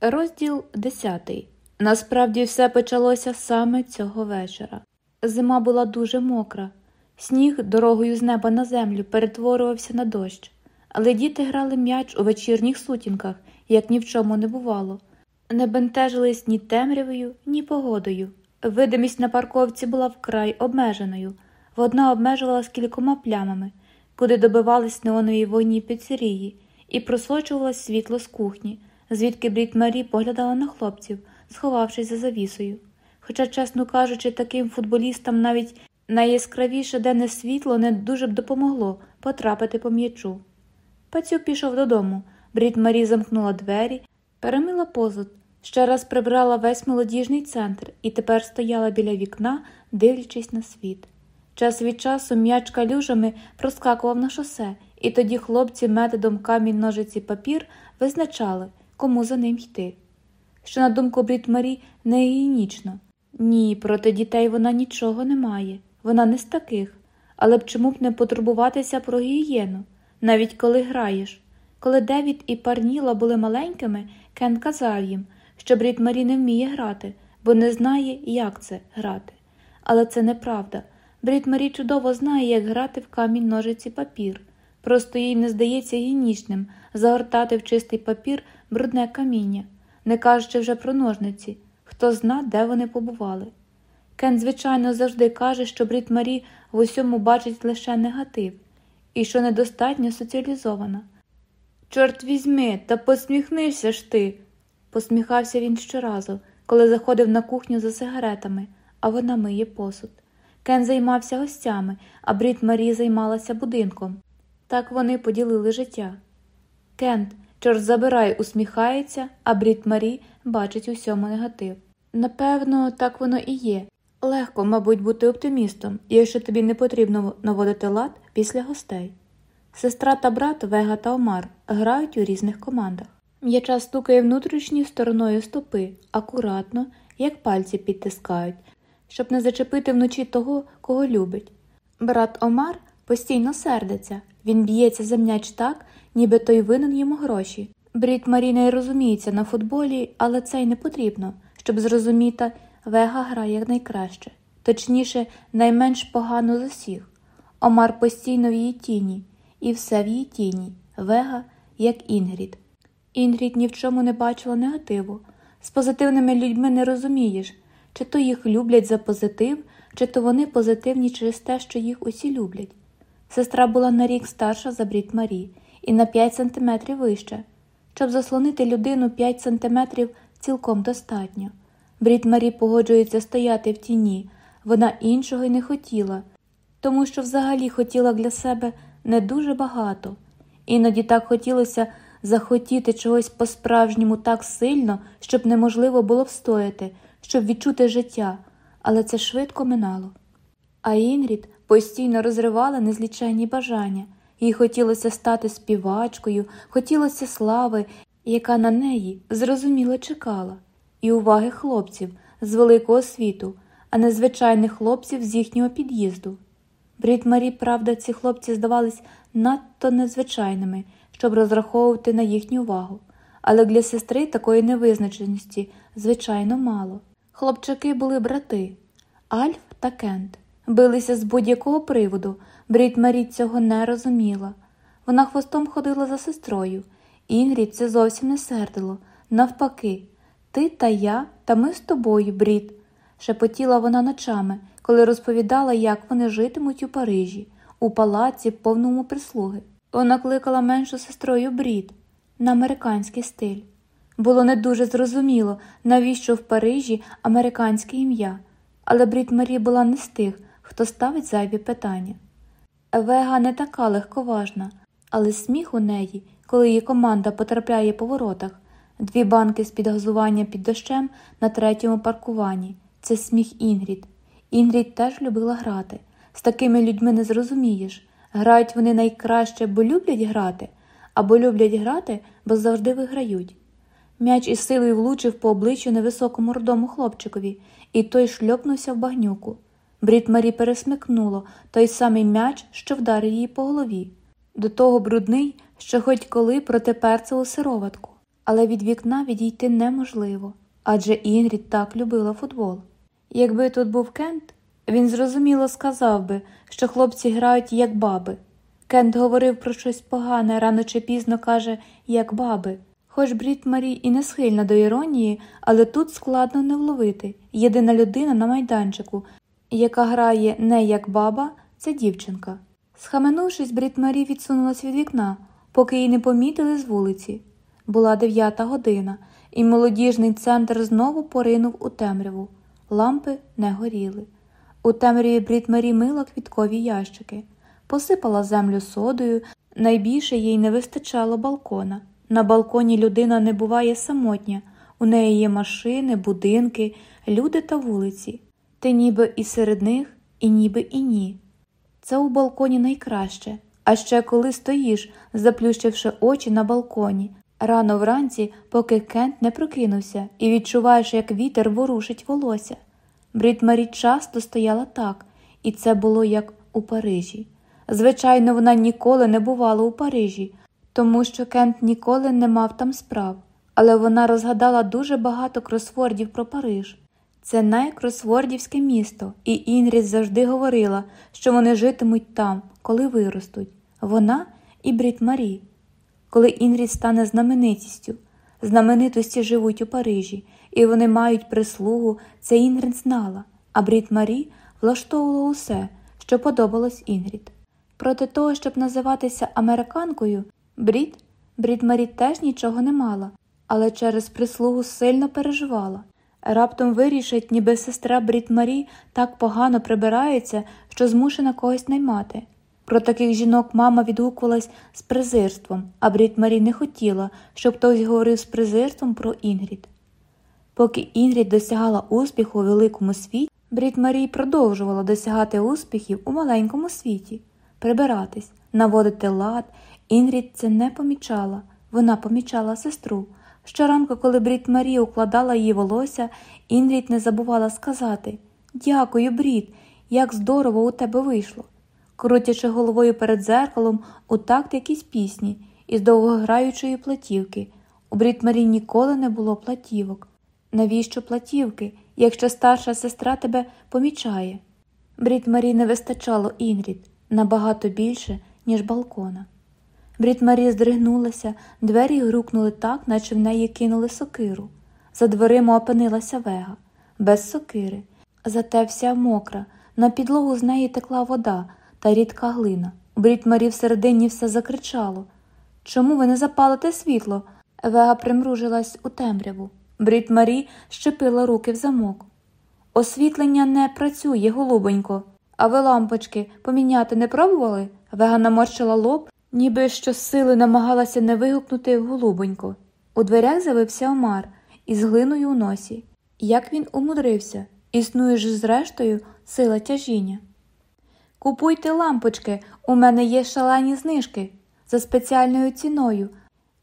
Розділ 10. Насправді все почалося саме цього вечора. Зима була дуже мокра, сніг дорогою з неба на землю перетворювався на дощ, але діти грали м'яч у вечірніх сутінках, як ні в чому не бувало. Не бентежились ні темрявою, ні погодою. Видимість на парковці була вкрай обмеженою, Одна обмежувалась кількома плямами, куди добивались неонові вогні піцерії, і просочувалось світло з кухні, звідки Брід Марі поглядала на хлопців, сховавшись за завісою. Хоча, чесно кажучи, таким футболістам навіть найяскравіше денне світло не дуже б допомогло потрапити по м'ячу. Пацю пішов додому, Брід Марі замкнула двері, перемила посуд, ще раз прибрала весь молодіжний центр і тепер стояла біля вікна, дивлячись на світ. Час від часу м'яч калюжами проскакував на шосе, і тоді хлопці методом камінь ножиці папір визначали, кому за ним йти. Що, на думку Брід Марі, не гігієнічно. Ні, проти дітей вона нічого не має, вона не з таких, але б чому б не потурбуватися про гігієну, навіть коли граєш. Коли Девід і Парніла були маленькими, Кен казав їм, що Брід Марі не вміє грати, бо не знає, як це грати. Але це неправда. Брід Марі чудово знає, як грати в камінь ножиці папір. Просто їй не здається гінічним загортати в чистий папір брудне каміння, не кажучи вже про ножниці, хто зна, де вони побували. Кен, звичайно, завжди каже, що Брід Марі в усьому бачить лише негатив і що недостатньо соціалізована. Чорт візьми, та посміхнися ж ти, посміхався він щоразу, коли заходив на кухню за сигаретами, а вона миє посуд. Кен займався гостями, а Брід Марі займалася будинком. Так вони поділили життя. Кент, чорт забирай, усміхається, а Брід Марі бачить усьому негатив. Напевно, так воно і є. Легко, мабуть, бути оптимістом, якщо тобі не потрібно наводити лад після гостей. Сестра та брат Вега та Омар грають у різних командах. М'яча стукає внутрішньою стороною стопи, акуратно, як пальці підтискають, щоб не зачепити вночі того, кого любить. Брат Омар постійно сердиться, він б'ється за м'яч так, ніби той винен йому гроші. Брід Марі не розуміється на футболі, але це й не потрібно, щоб зрозуміти, Вега грає найкраще, точніше, найменш погано з усіх. Омар постійно в її тіні, і все в її тіні, Вега, як Інгрід. Інгрід ні в чому не бачила негативу. З позитивними людьми не розумієш, чи то їх люблять за позитив, чи то вони позитивні через те, що їх усі люблять. Сестра була на рік старша за Брітт-Марі і на 5 сантиметрів вище. Щоб заслонити людину 5 сантиметрів цілком достатньо. Брітт-Марі погоджується стояти в тіні, вона іншого й не хотіла, тому що взагалі хотіла для себе не дуже багато. Іноді так хотілося захотіти чогось по-справжньому так сильно, щоб неможливо було встояти, щоб відчути життя, але це швидко минало. А Інгрід постійно розривала незліченні бажання, їй хотілося стати співачкою, хотілося слави, яка на неї зрозуміло чекала, і уваги хлопців з великого світу, а не звичайних хлопців з їхнього під'їзду. Брід Марі, правда, ці хлопці здавались надто незвичайними, щоб розраховувати на їхню увагу, але для сестри такої невизначеності, звичайно, мало. Хлопчаки були брати Альф та Кент. Билися з будь-якого приводу, Брід Марі цього не розуміла. Вона хвостом ходила за сестрою. Інгрід це зовсім не сердило. Навпаки, ти та я, та ми з тобою, Брітт, шепотіла вона ночами, коли розповідала, як вони житимуть у Парижі, у палаці, повному прислуги. Вона кликала меншу сестрою Брітт на американський стиль. Було не дуже зрозуміло, навіщо в Парижі американське ім'я, але Брітт-Марі була не з тих, хто ставить зайві питання. Вега не така легковажна, але сміх у неї, коли її команда потрапляє по воротах, дві банки з під газування під дощем на третьому паркуванні це сміх Інгрід. Інгрід теж любила грати. З такими людьми не зрозумієш. Грають вони найкраще, бо люблять грати, або люблять грати, бо завжди виграють. М'яч із силою влучив по обличчю невисокому рудому хлопчикові, і той шльопнувся в багнюку. Брітт-Марі пересмикнуло той самий м'яч, що вдарив її по голові. До того брудний, що хоч коли протепер це у сироватку. але від вікна відійти неможливо, адже Інгрід так любила футбол. Якби тут був Кент, він зрозуміло сказав би, що хлопці грають як баби. Кент говорив про щось погане, рано чи пізно каже, як баби. Хоч Брітт-Марі і не схильна до іронії, але тут складно не вловити. Єдина людина на майданчику, яка грає не як баба, це дівчинка. Схаменувшись, Брід Марі відсунулась від вікна, поки її не помітили з вулиці. Була дев'ята година, і молодіжний центр знову поринув у темряву. Лампи не горіли. У темряві Брід Марі мила квіткові ящики, посипала землю содою, найбільше їй не вистачало балкона. На балконі людина не буває самотня, у неї є машини, будинки, люди та вулиці. Ти ніби і серед них, і ніби і ні. Це у балконі найкраще. А ще коли стоїш, заплющивши очі на балконі, рано вранці, поки Кент не прокинувся, і відчуваєш, як вітер ворушить волосся. Брід Марі часто стояла так, і це було як у Парижі. Звичайно, вона ніколи не бувала у Парижі, тому що Кент ніколи не мав там справ, але вона розгадала дуже багато кросвордів про Париж. Це найкросвордівське місто, і Інгрід завжди говорила, що вони житимуть там, коли виростуть. Вона і Брітт-Марі. Коли Інгрід стане знаменитістю, знаменитості живуть у Парижі, і вони мають прислугу, це Інгрід знала, а Брітт-Марі влаштовувала усе, що подобалось Інгрід. Проти того, щоб називатися американкою, Брітт, Брітт-Марі теж нічого не мала, але через прислугу сильно переживала. Раптом вирішить, ніби сестра Брітт-Марі так погано прибирається, що змушена когось наймати. Про таких жінок мама відгукувалась з презирством, а Брітт-Марі не хотіла, щоб хтось говорив з презирством про Інгрід. Поки Інгрід досягала успіху у великому світі, Брітт-Марі продовжувала досягати успіхів у маленькому світі, прибиратись, наводити лад. Інгрід це не помічала, вона помічала сестру. Щоранку, коли Брітт-Марі укладала її волосся, Інгрід не забувала сказати Дякую, Брітт, як здорово у тебе вийшло. Крутячи головою перед зеркалом у такт якісь пісні із довгограючої платівки. У Брітт-Марі ніколи не було платівок. Навіщо платівки, якщо старша сестра тебе помічає? Брітт-Марі не вистачало Інгрід набагато більше, ніж балкона. Брітт-Марі здригнулася, двері грукнули так, наче в неї кинули сокиру. За дверима опинилася Вега, без сокири, зате вся мокра, на підлогу з неї текла вода та рідка глина. Брітт-Марі всередині все закричало Чому ви не запалите світло? Вега примружилась у темряву. Брітт-Марі зчепила руки в замок. Освітлення не працює, голубонько. А ви лампочки поміняти не пробували? Вега наморщила лоб ніби щосили намагалася не вигукнути голубонько. У дверях з'явився Омар із глиною у носі. Як він умудрився, існує ж зрештою сила тяжіння. Купуйте лампочки, у мене є шалені знижки за спеціальною ціною.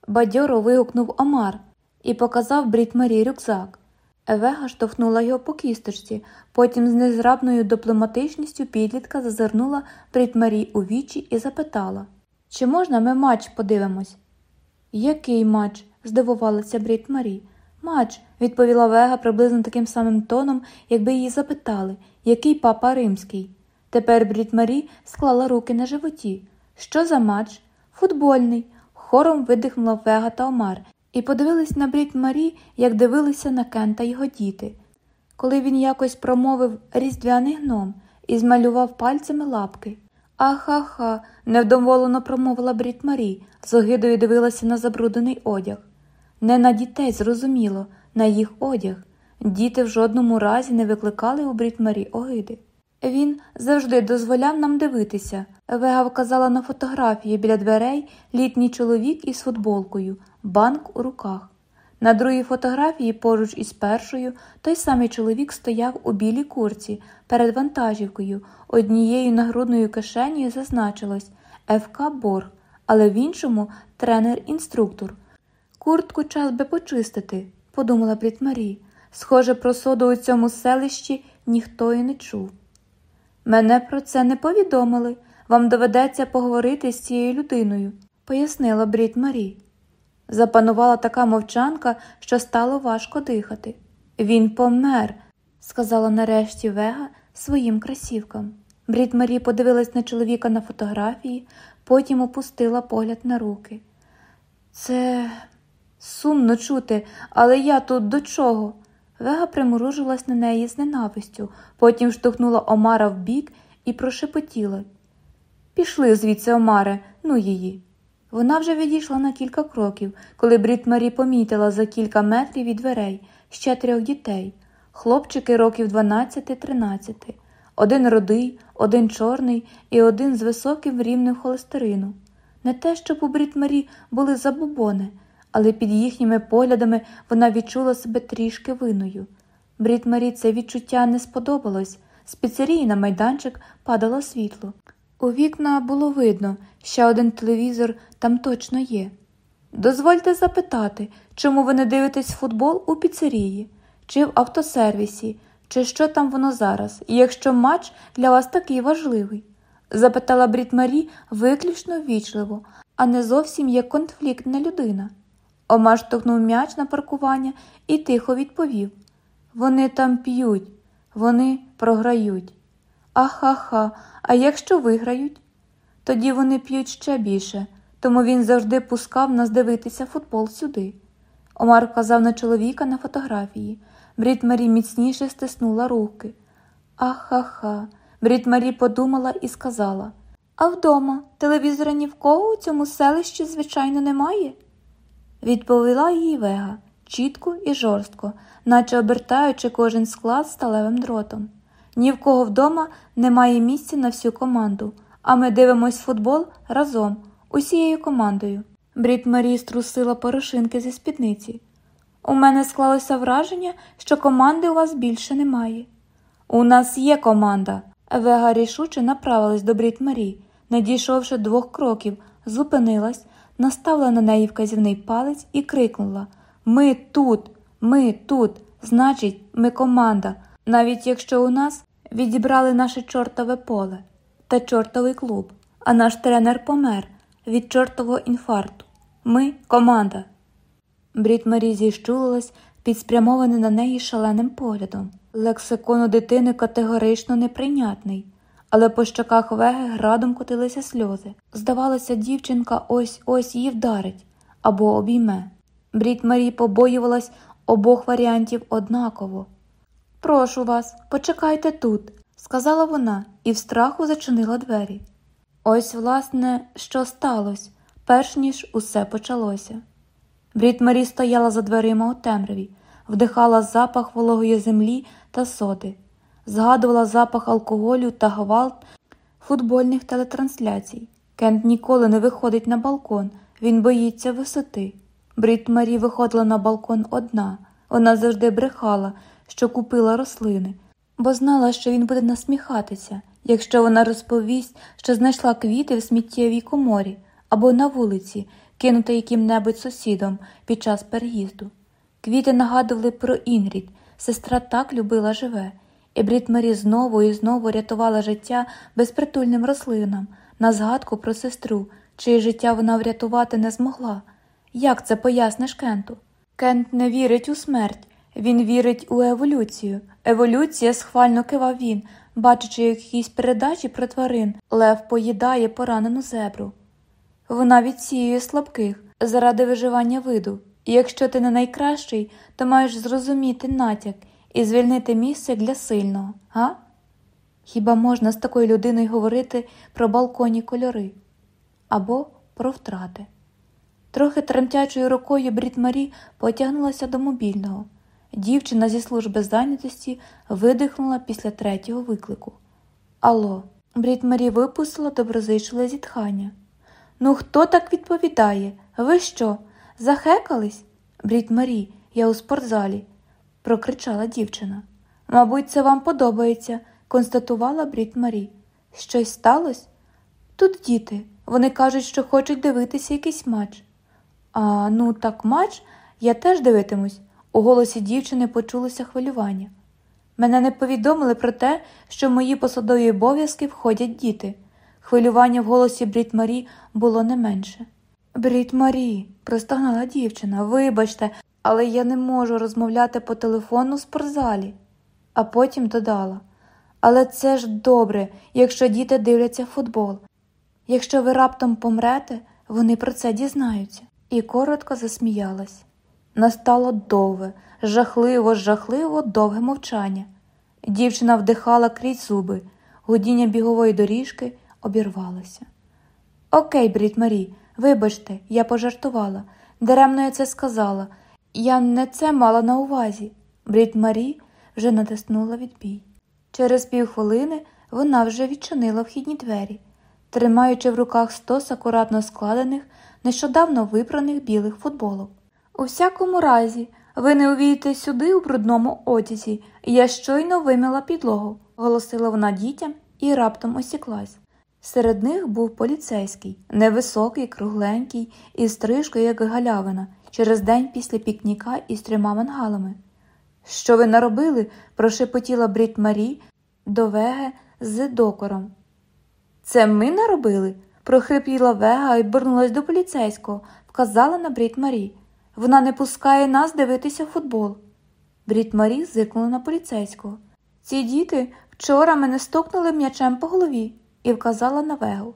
Бадьоро вигукнув Омар і показав Брід рюкзак. Евега штовхнула його по кісточці, потім з незрабною дипломатичністю підлітка зазирнула Брід у вічі і запитала чи можна ми матч подивимось? Який матч? здивувалася Брід Марі. Матч, відповіла Вега приблизно таким самим тоном, якби її запитали, який папа римський. Тепер Брід Марі склала руки на животі. Що за матч? Футбольний. Хором видихнула Вега та Омар і подивились на Брід Марі, як дивилися на Кента його діти. Коли він якось промовив різдвяний гном і змалював пальцями лапки. Аха-ха, невдоволено промовила Брід Марі, з огидою дивилася на забруднений одяг. Не на дітей, зрозуміло, на їх одяг. Діти в жодному разі не викликали у Брід Марі огиди. Він завжди дозволяв нам дивитися. Вега вказала на фотографії біля дверей літній чоловік із футболкою, банк у руках. На другій фотографії поруч із першою той самий чоловік стояв у білій курці перед вантажівкою, однією нагрудною кишенею зазначилось ФК Борг, але в іншому тренер-інструктор. Куртку час би почистити, подумала Брід Марі. Схоже, про соду у цьому селищі ніхто і не чув. Мене про це не повідомили. Вам доведеться поговорити з цією людиною, пояснила Брід Марі. Запанувала така мовчанка, що стало важко дихати. Він помер, сказала нарешті Вега своїм красівкам. Брід Марі подивилась на чоловіка на фотографії, потім опустила погляд на руки. Це сумно чути, але я тут до чого? Вега примружилась на неї з ненавистю, потім штовхнула Омара в бік і прошепотіла. Пішли звідси, Омаре, ну її. Вона вже відійшла на кілька кроків, коли Брід Марі помітила за кілька метрів від дверей ще трьох дітей хлопчики років 12-13, один родий, один чорний і один з високим рівнем холестерину. Не те, щоб у Брід Марі були забубони, але під їхніми поглядами вона відчула себе трішки виною. Брід Марі це відчуття не сподобалось. З піцерії на майданчик падало світло. У вікна було видно, ще один телевізор там точно є. Дозвольте запитати, чому ви не дивитесь футбол у піцерії, чи в автосервісі, чи що там воно зараз, якщо матч для вас такий важливий? запитала Брід Марі виключно ввічливо, а не зовсім як конфліктна людина. Омар штовхнув м'яч на паркування і тихо відповів Вони там п'ють, вони програють. Аха-ха, а якщо виграють? Тоді вони п'ють ще більше, тому він завжди пускав нас дивитися футбол сюди. Омар вказав на чоловіка на фотографії. Брід Марі міцніше стиснула руки. Аха-ха. Брід Марі подумала і сказала А вдома телевізора ні в кого у цьому селищі, звичайно, немає? Відповіла їй Вега чітко і жорстко, наче обертаючи кожен склад сталевим дротом. Ні в кого вдома немає місця на всю команду, а ми дивимось футбол разом, усією командою. Брід Марі струсила порошинки зі спідниці. У мене склалося враження, що команди у вас більше немає. У нас є команда. Вега рішуче направилась до Брід Марі, не дійшовши двох кроків, зупинилась, наставила на неї вказівний палець і крикнула Ми тут, ми тут, значить, ми команда, навіть якщо у нас відібрали наше чортове поле та чортовий клуб, а наш тренер помер від чортового інфаркту. Ми команда. Брід Марі зіщулилась під спрямованим на неї шаленим поглядом. Лексикон у дитини категорично неприйнятний, але по щоках веги градом котилися сльози. Здавалося, дівчинка ось ось її вдарить або обійме. Брід Марі побоювалась обох варіантів однаково. Прошу вас, почекайте тут, сказала вона і в страху зачинила двері. Ось, власне, що сталося, перш ніж усе почалося. Брід Марі стояла за дверима у темряві, вдихала запах вологої землі та соди, згадувала запах алкоголю та гвалт футбольних телетрансляцій. Кент ніколи не виходить на балкон, він боїться висоти. Брід Марі виходила на балкон одна. Вона завжди брехала, що купила рослини, бо знала, що він буде насміхатися, якщо вона розповість, що знайшла квіти в сміттєвій коморі або на вулиці, кинута яким-небудь сусідом під час переїзду. Квіти нагадували про Інгрід, сестра так любила живе, і Брід Марі знову і знову рятувала життя безпритульним рослинам, на згадку про сестру, чиє життя вона врятувати не змогла. Як це поясниш Кенту? Кент не вірить у смерть, він вірить у еволюцію. Еволюція схвально кивав він, бачачи якісь передачі про тварин, Лев поїдає поранену зебру. Вона відсіює слабких заради виживання виду, і якщо ти не найкращий, то маєш зрозуміти натяк і звільнити місце для сильного, га? Хіба можна з такою людиною говорити про балконні кольори або про втрати? Трохи тремтячою рукою Брід Марі потягнулася до мобільного. Дівчина зі служби зайнятості видихнула після третього виклику. Алло, Брід Марі випустила доброзичливе зітхання. Ну, хто так відповідає? Ви що? Захекались? Брід Марі, я у спортзалі, прокричала дівчина. Мабуть, це вам подобається, констатувала Брід Марі. Щось сталося? Тут діти. Вони кажуть, що хочуть дивитися якийсь матч. А ну, так матч, я теж дивитимусь. У голосі дівчини почулося хвилювання. Мене не повідомили про те, що в мої посадові обов'язки входять діти. Хвилювання в голосі Брід Марі було не менше. Брід Марі, простогнала дівчина, вибачте, але я не можу розмовляти по телефону в спортзалі. А потім додала. Але це ж добре, якщо діти дивляться футбол. Якщо ви раптом помрете, вони про це дізнаються. І коротко засміялась. Настало довге, жахливо, жахливо довге мовчання. Дівчина вдихала крізь зуби, гудіння бігової доріжки обірвалося. Окей, Брід Марі, вибачте, я пожартувала. Даремно я це сказала. Я не це мала на увазі. Брід Марі вже натиснула відбій. Через півхвилини вона вже відчинила вхідні двері, тримаючи в руках стос акуратно складених, нещодавно випраних білих футболок. У всякому разі, ви не увійдете сюди у брудному одязі, я щойно вимила підлогу, оголосила вона дітям і раптом осіклась. Серед них був поліцейський, невисокий, кругленький, із стрижкою, як галявина, через день після пікніка із трьома мангалами. Що ви наробили? прошепотіла Брід Марі до Веге з докором. Це ми наробили? прохрипіла Вега і обернулась до поліцейського, вказала на Брід Марі. Вона не пускає нас дивитися футбол. Брід Марі зикнула на поліцейського. Ці діти вчора мене стукнули м'ячем по голові і вказала на вегу.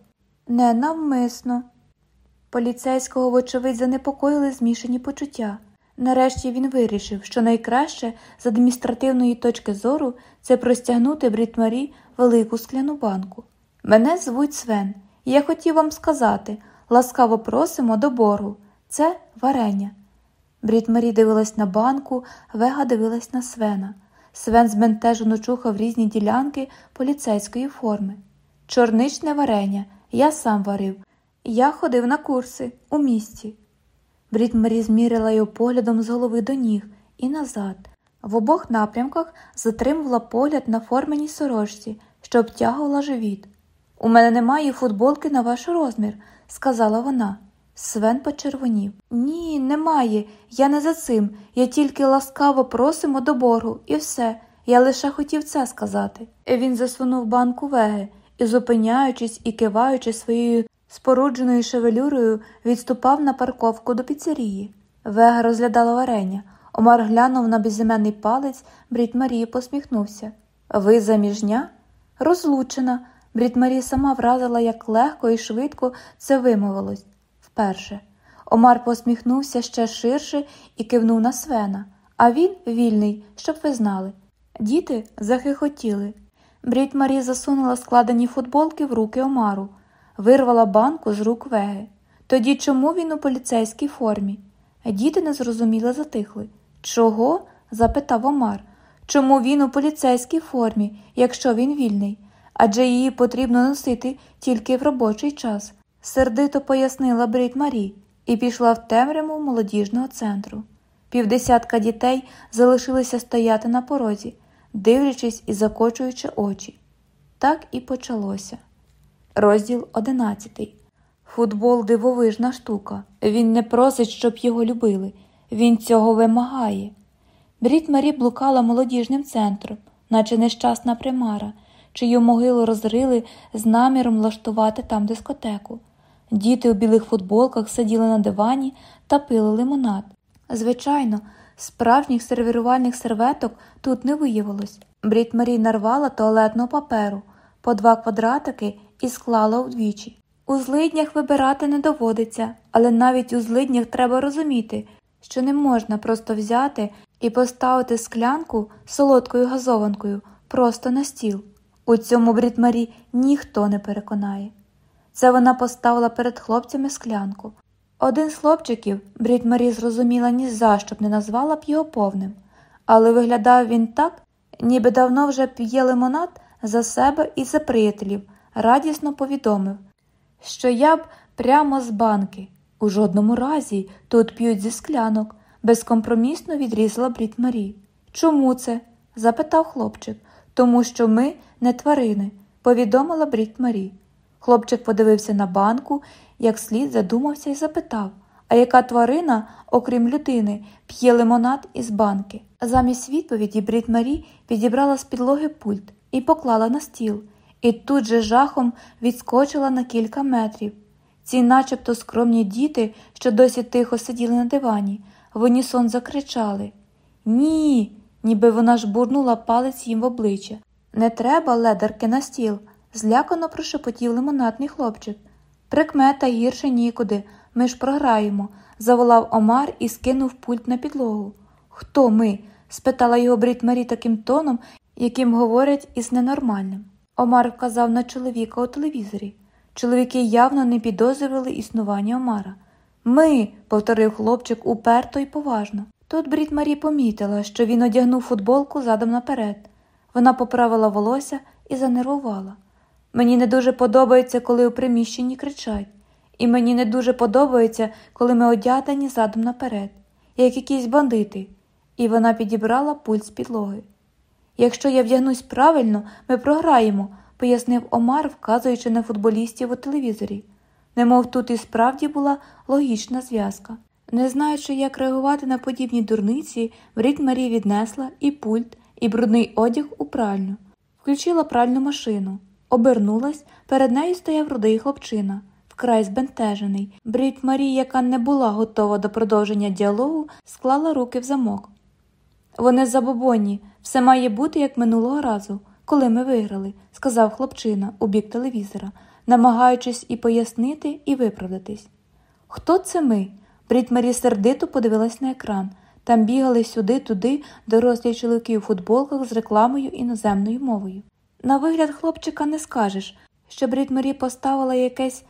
Ненавмисно. Поліцейського, вочевидь, занепокоїли змішані почуття. Нарешті він вирішив, що найкраще з адміністративної точки зору це простягнути Брід Марі велику скляну банку. Мене звуть Свен, і я хотів вам сказати ласкаво просимо до боргу. Це варення. Брід Марі дивилась на банку, Вега дивилась на Свена. Свен збентежено чухав різні ділянки поліцейської форми. Чорничне варення, я сам варив. Я ходив на курси у місті. Брід змірила його поглядом з голови до ніг і назад. В обох напрямках затримувала погляд на форменій сорочці, що обтягувала живіт. У мене немає футболки на ваш розмір, сказала вона. Свен почервонів. Ні, немає. Я не за цим. Я тільки ласкаво просимо до боргу, і все. Я лише хотів це сказати. Він засунув банку веги і, зупиняючись і киваючи своєю спорудженою шевелюрою, відступав на парковку до піцерії. Вега розглядала варення. Омар глянув на безіменний палець, Брід Марії посміхнувся. Ви заміжня? Розлучена. Брід Марія сама вразила, як легко і швидко це вимовилось. Вперше. Омар посміхнувся ще ширше і кивнув на свена, а він вільний, щоб ви знали. Діти захихотіли. Брід Марі засунула складені футболки в руки Омару, вирвала банку з рук веги. Тоді чому він у поліцейській формі? Діти незрозуміло затихли. Чого? запитав Омар. Чому він у поліцейській формі, якщо він вільний? Адже її потрібно носити тільки в робочий час, сердито пояснила Брід Марі і пішла в темряву молодіжного центру. Півдесятка дітей залишилися стояти на порозі дивлячись і закочуючи очі. Так і почалося. Розділ одинадцятий. Футбол дивовижна штука. Він не просить, щоб його любили. Він цього вимагає. Брід Марі блукала молодіжним центром, наче нещасна примара, чию могилу розрили з наміром влаштувати там дискотеку. Діти у білих футболках сиділи на дивані та пили лимонад. Звичайно, Справжніх сервірувальних серветок тут не виявилось. Брід Марі нарвала туалетного паперу по два квадратики і склала вдвічі. У злиднях вибирати не доводиться, але навіть у злиднях треба розуміти, що не можна просто взяти і поставити склянку солодкою газованкою просто на стіл. У цьому Брід Марі ніхто не переконає. Це вона поставила перед хлопцями склянку, один з хлопчиків, Брід Марі зрозуміла ні за що б не назвала б його повним, але виглядав він так, ніби давно вже п'є лимонад за себе і за приятелів, радісно повідомив, що я б прямо з банки. У жодному разі тут п'ють зі склянок, безкомпромісно відрізала Брід Марі. Чому це? запитав хлопчик. Тому що ми не тварини, повідомила Брід Марі. Хлопчик подивився на банку як слід задумався і запитав, а яка тварина, окрім людини, п'є лимонад із банки. Замість відповіді Брід Марі підібрала з підлоги пульт і поклала на стіл, і тут же жахом відскочила на кілька метрів. Ці начебто скромні діти, що досі тихо сиділи на дивані, в унісон закричали Ні, ніби вона ж бурнула палець їм в обличчя. Не треба ледерки на стіл, злякано прошепотів лимонадний хлопчик. Прикмета гірше нікуди, ми ж програємо, заволав Омар і скинув пульт на підлогу. Хто ми? спитала його Брід Марі таким тоном, яким говорять із ненормальним. Омар вказав на чоловіка у телевізорі. Чоловіки явно не підозрювали існування Омара. Ми, повторив хлопчик уперто й поважно. Тут Брід Марі помітила, що він одягнув футболку задом наперед. Вона поправила волосся і занервувала. Мені не дуже подобається, коли у приміщенні кричать, і мені не дуже подобається, коли ми одягнені задом наперед, як якісь бандити, і вона підібрала пульт з підлоги. Якщо я вдягнусь правильно, ми програємо, пояснив Омар, вказуючи на футболістів у телевізорі. Немов тут і справді була логічна зв'язка. Не знаючи, як реагувати на подібні дурниці, Брід Марі віднесла і пульт, і брудний одяг у пральню, включила пральну машину, обернулась, перед нею стояв рудий хлопчина, вкрай збентежений. Брід Марі, яка не була готова до продовження діалогу, склала руки в замок. Вони забобонні, все має бути як минулого разу, коли ми виграли, сказав хлопчина у бік телевізора, намагаючись і пояснити, і виправдатись. Хто це ми? Брід Марі сердито подивилась на екран. Там бігали сюди-туди дорослі чоловіки у футболках з рекламою іноземною мовою. На вигляд хлопчика не скажеш, що Брідмарі поставила якесь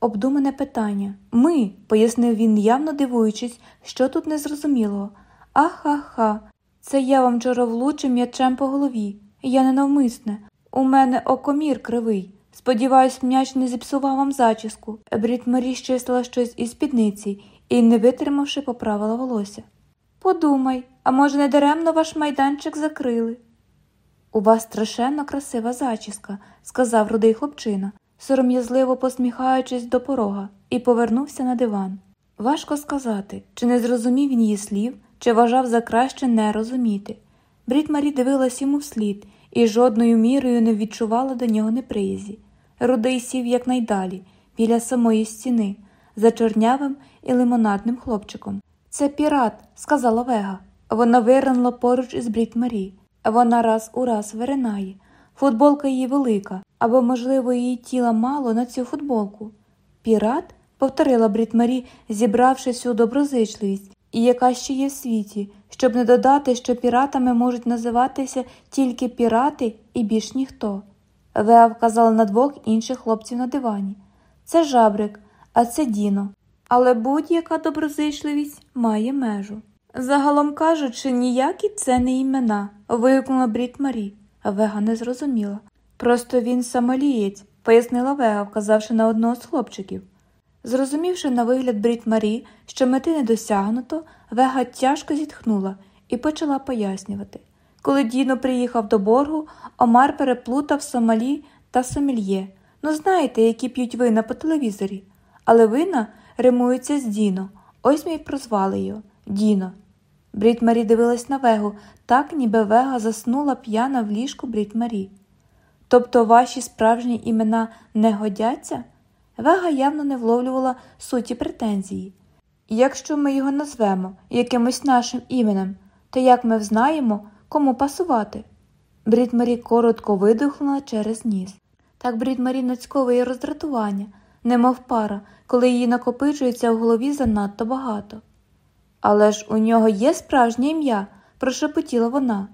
обдумане питання. Ми, пояснив він, явно дивуючись, що тут незрозумілого. Аха-ха, це я вам вчора влучив м'ячем по голові. Я ненавмисне. У мене окомір кривий. Сподіваюсь, м'яч не зіпсував вам зачіску. Брід Марі щислила щось із спідниці і, не витримавши, поправила волосся. Подумай, а може, не даремно ваш майданчик закрили? У вас страшенно красива зачіска, сказав рудий хлопчина, сором'язливо посміхаючись до порога, і повернувся на диван. Важко сказати, чи не зрозумів він її слів, чи вважав за краще не розуміти. Брід Марі дивилась йому вслід і жодною мірою не відчувала до нього неприязі. Рудий сів якнайдалі, біля самої стіни, за чорнявим і лимонадним хлопчиком. Це пірат, сказала Вега. Вона виринула поруч із Брід Марі. Вона раз у раз виринає. Футболка її велика, або, можливо, її тіла мало на цю футболку. Пірат? повторила Брід Марі, зібравши всю доброзичливість, і яка ще є в світі, щоб не додати, що піратами можуть називатися тільки пірати і більш ніхто. Веа вказала на двох інших хлопців на дивані. Це жабрик, а це Діно. Але будь-яка доброзичливість має межу. Загалом кажучи, ніякі це не імена, вигукнула Брід Марі, Вега не зрозуміла. Просто він самолієць, пояснила Вега, вказавши на одного з хлопчиків. Зрозумівши на вигляд Брід Марі, що мети не досягнуто, Вега тяжко зітхнула і почала пояснювати. Коли Діно приїхав до боргу, Омар переплутав Сомалі та Сомельє. Ну, знаєте, які п'ють вина по телевізорі. Але вина римуються з Діно. Ось ми й прозвали його Діно. Брід дивилась на Вегу, так ніби Вега заснула п'яна в ліжку Брід. Тобто ваші справжні імена не годяться? Вега явно не вловлювала суті претензії. Якщо ми його назвемо якимось нашим іменем, то як ми взнаємо, кому пасувати? Брід Марі коротко видихнула через ніс. Так Брід нацьковує роздратування, немов пара, коли її накопичується в голові занадто багато. Але ж у нього є справжнє ім'я, прошепотіла вона.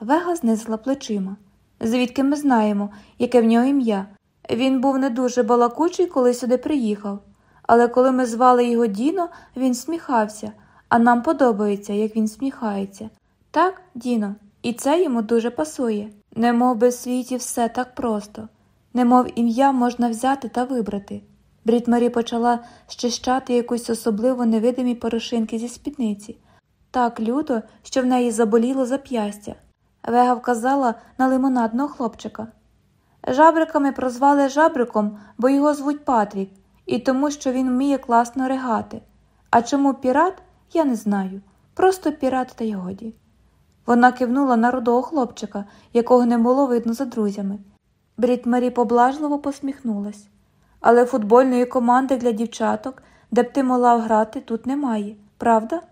Вега знизила плечима. Звідки ми знаємо, яке в нього ім'я? Він був не дуже балакучий, коли сюди приїхав, але коли ми звали його Діно, він сміхався, а нам подобається, як він сміхається. Так, Діно, і це йому дуже пасує. Немов би в світі все так просто, немов ім'я можна взяти та вибрати. Брід почала щищати якусь особливо невидимі порошинки зі спідниці. Так люто, що в неї заболіло зап'ястя. Вега вказала на лимонадного хлопчика. Жабрика ми прозвали жабриком, бо його звуть Патрік, і тому, що він вміє класно ригати. А чому пірат, я не знаю. Просто пірат та й годі. Вона кивнула на рудого хлопчика, якого не було видно за друзями. Брід поблажливо посміхнулась. Але футбольної команди для дівчаток, де б ти могла грати, тут немає, правда?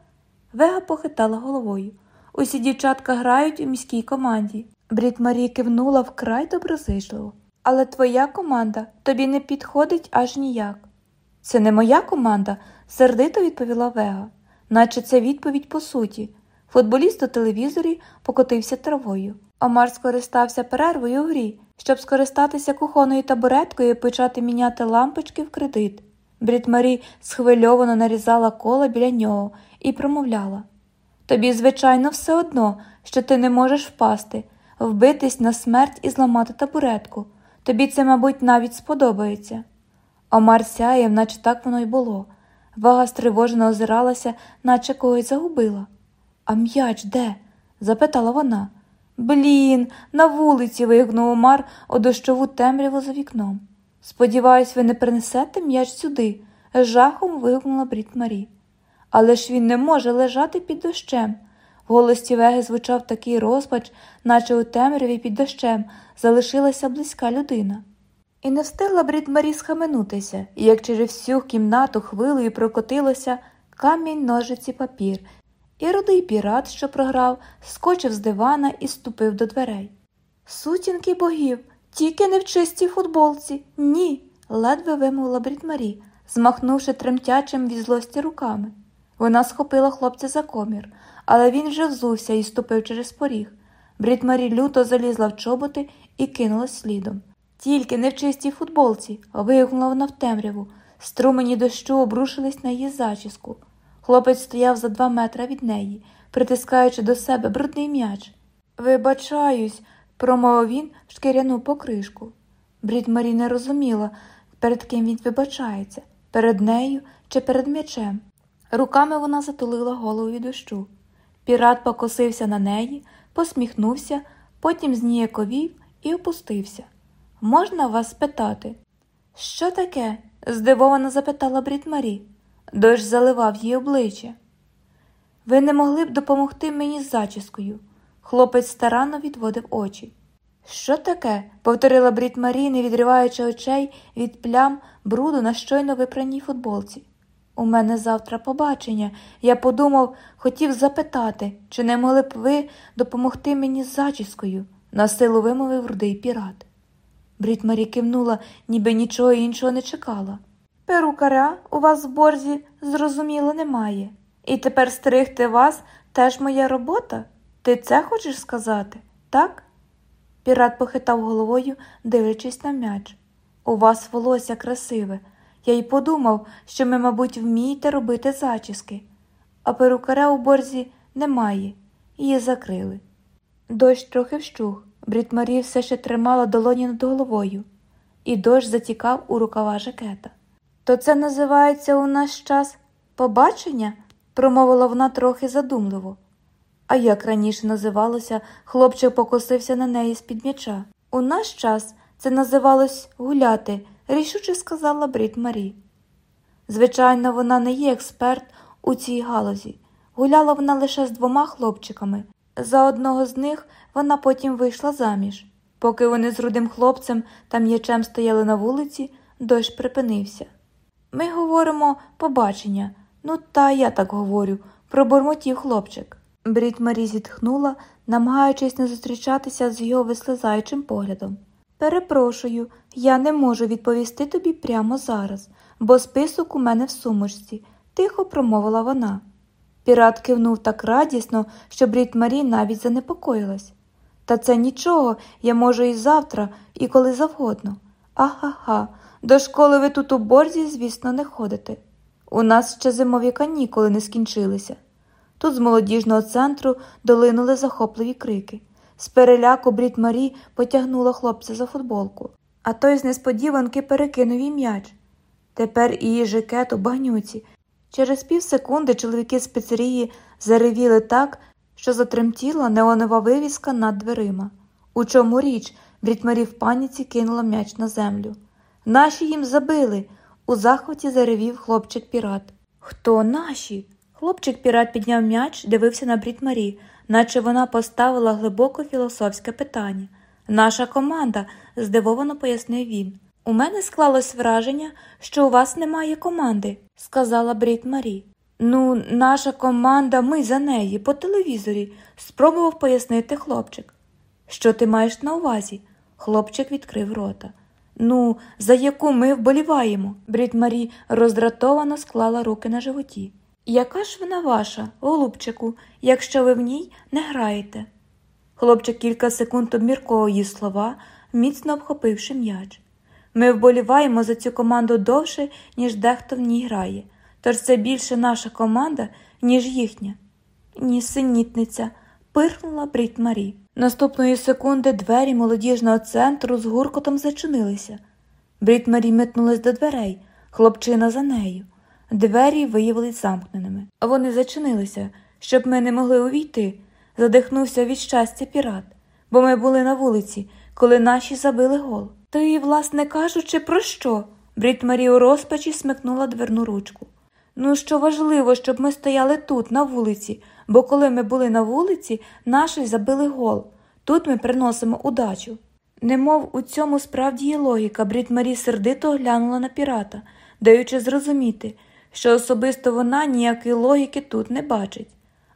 Вега похитала головою. Усі дівчатка грають у міській команді. Брід Марі кивнула вкрай доброзичливо. Але твоя команда тобі не підходить аж ніяк. Це не моя команда, сердито відповіла Вега, наче це відповідь по суті. Футболіст у телевізорі покотився травою. Омар скористався перервою у грі, щоб скористатися кухонною табуреткою і почати міняти лампочки в кредит. Брід Марі схвильовано нарізала коло біля нього і промовляла Тобі, звичайно, все одно, що ти не можеш впасти, вбитись на смерть і зламати табуретку. Тобі це, мабуть, навіть сподобається. Омар сяєв, наче так воно й було. Вага стривожено озиралася, наче когось загубила. А м'яч де? запитала вона. Блін, на вулиці. вигукнув Омар у дощову темряву за вікном. Сподіваюсь, ви не принесете м'яч сюди, жахом вигукнула Брід Марі. Але ж він не може лежати під дощем. В голосі Веги звучав такий розпач, наче у темряві під дощем залишилася близька людина. І не встигла Брід Марі схаменутися, як через всю кімнату хвилею прокотилося камінь, ножиці, папір, і рудий пірат, що програв, скочив з дивана і ступив до дверей. Сутінки богів, тільки не в чистій футболці. Ні. ледве вимовила Брідмарі, змахнувши тремтячим від злості руками. Вона схопила хлопця за комір, але він вже взувся і ступив через поріг. Брідмарі люто залізла в чоботи і кинулась слідом. Тільки не в чистій футболці, вигукнула вона в темряву. Струмені дощу обрушились на її зачіску. Хлопець стояв за два метри від неї, притискаючи до себе брудний м'яч. Вибачаюсь, промовив він в шкіряну покришку. Брід Марі не розуміла, перед ким він вибачається перед нею чи перед м'ячем. Руками вона затулила голову від дощу. Пірат покосився на неї, посміхнувся, потім зніяковів і опустився. Можна вас спитати? Що таке? здивовано запитала Брід Марі. Дощ заливав її обличчя. Ви не могли б допомогти мені з зачіскою. Хлопець старанно відводив очі. Що таке? повторила Брід Марі, не відриваючи очей від плям бруду на щойно випраній футболці. У мене завтра побачення. Я подумав, хотів запитати, чи не могли б ви допомогти мені з зачіскою, на силу вимовив рудий пірат. Брід Марі кивнула, ніби нічого іншого не чекала. Перукаря у вас в борзі, зрозуміло, немає. І тепер стригти вас теж моя робота? Ти це хочеш сказати, так? Пірат похитав головою, дивлячись на м'яч. У вас волосся красиве. Я й подумав, що ми, мабуть, вмієте робити зачіски, а перукаря у борзі немає, її закрили. Дощ трохи вщух, Брід Марі все ще тримала долоні над головою, і дощ затікав у рукава жакета. То це називається у наш час побачення? промовила вона трохи задумливо. А як раніше називалося, хлопчик покосився на неї з під м'яча. У наш час це називалось гуляти, рішуче сказала Брід Марі. Звичайно, вона не є експерт у цій галузі. Гуляла вона лише з двома хлопчиками. За одного з них вона потім вийшла заміж. Поки вони з рудим хлопцем та м'ячем стояли на вулиці, дощ припинився. Ми говоримо побачення, ну та я так говорю, пробурмотів хлопчик. Брід Марі зітхнула, намагаючись не зустрічатися з його вислизаючим поглядом. Перепрошую, я не можу відповісти тобі прямо зараз, бо список у мене в сумочці, тихо промовила вона. Пірат кивнув так радісно, що Брід Марі навіть занепокоїлась. Та це нічого, я можу і завтра, і коли завгодно. Аха-ха, до школи ви тут у борзі, звісно, не ходите. У нас ще зимові канікули не скінчилися. Тут з молодіжного центру долинули захопливі крики. З переляку Брід Марі потягнула хлопця за футболку, а той з несподіванки перекинув їй м'яч. Тепер її жакет у багнюці. Через пів секунди чоловіки з пицерії заревіли так, що затремтіла неонова вивіска над дверима. У чому річ? Брід в паніці кинула м'яч на землю. Наші їм забили. У захваті заревів хлопчик пірат. Хто наші? Хлопчик пірат підняв м'яч, дивився на Брід Марі, наче вона поставила глибоко філософське питання. Наша команда, здивовано пояснив він. У мене склалось враження, що у вас немає команди, сказала Брід Марі. Ну, наша команда, ми за неї, по телевізорі, спробував пояснити хлопчик. Що ти маєш на увазі? Хлопчик відкрив рота. Ну, за яку ми вболіваємо? Брід Марі роздратовано склала руки на животі. Яка ж вона ваша, голубчику, якщо ви в ній не граєте? Хлопчик кілька секунд обмірковував її слова, міцно обхопивши м'яч. Ми вболіваємо за цю команду довше, ніж дехто в ній грає, тож це більше наша команда, ніж їхня. Нісенітниця, пирхнула Брід Марі. Наступної секунди двері молодіжного центру з гуркотом зачинилися. Брід Марі метнулась до дверей, хлопчина за нею. Двері виявились замкненими. Вони зачинилися, щоб ми не могли увійти. Задихнувся від щастя пірат, бо ми були на вулиці, коли наші забили гол. Ти, власне кажучи, про що? Брід Марі у розпачі смикнула дверну ручку. Ну, що важливо, щоб ми стояли тут, на вулиці, бо коли ми були на вулиці, наші забили гол. Тут ми приносимо удачу. Немов у цьому справді є логіка, Брід Марі сердито оглянула на пірата, даючи зрозуміти, що особисто вона ніякої логіки тут не бачить,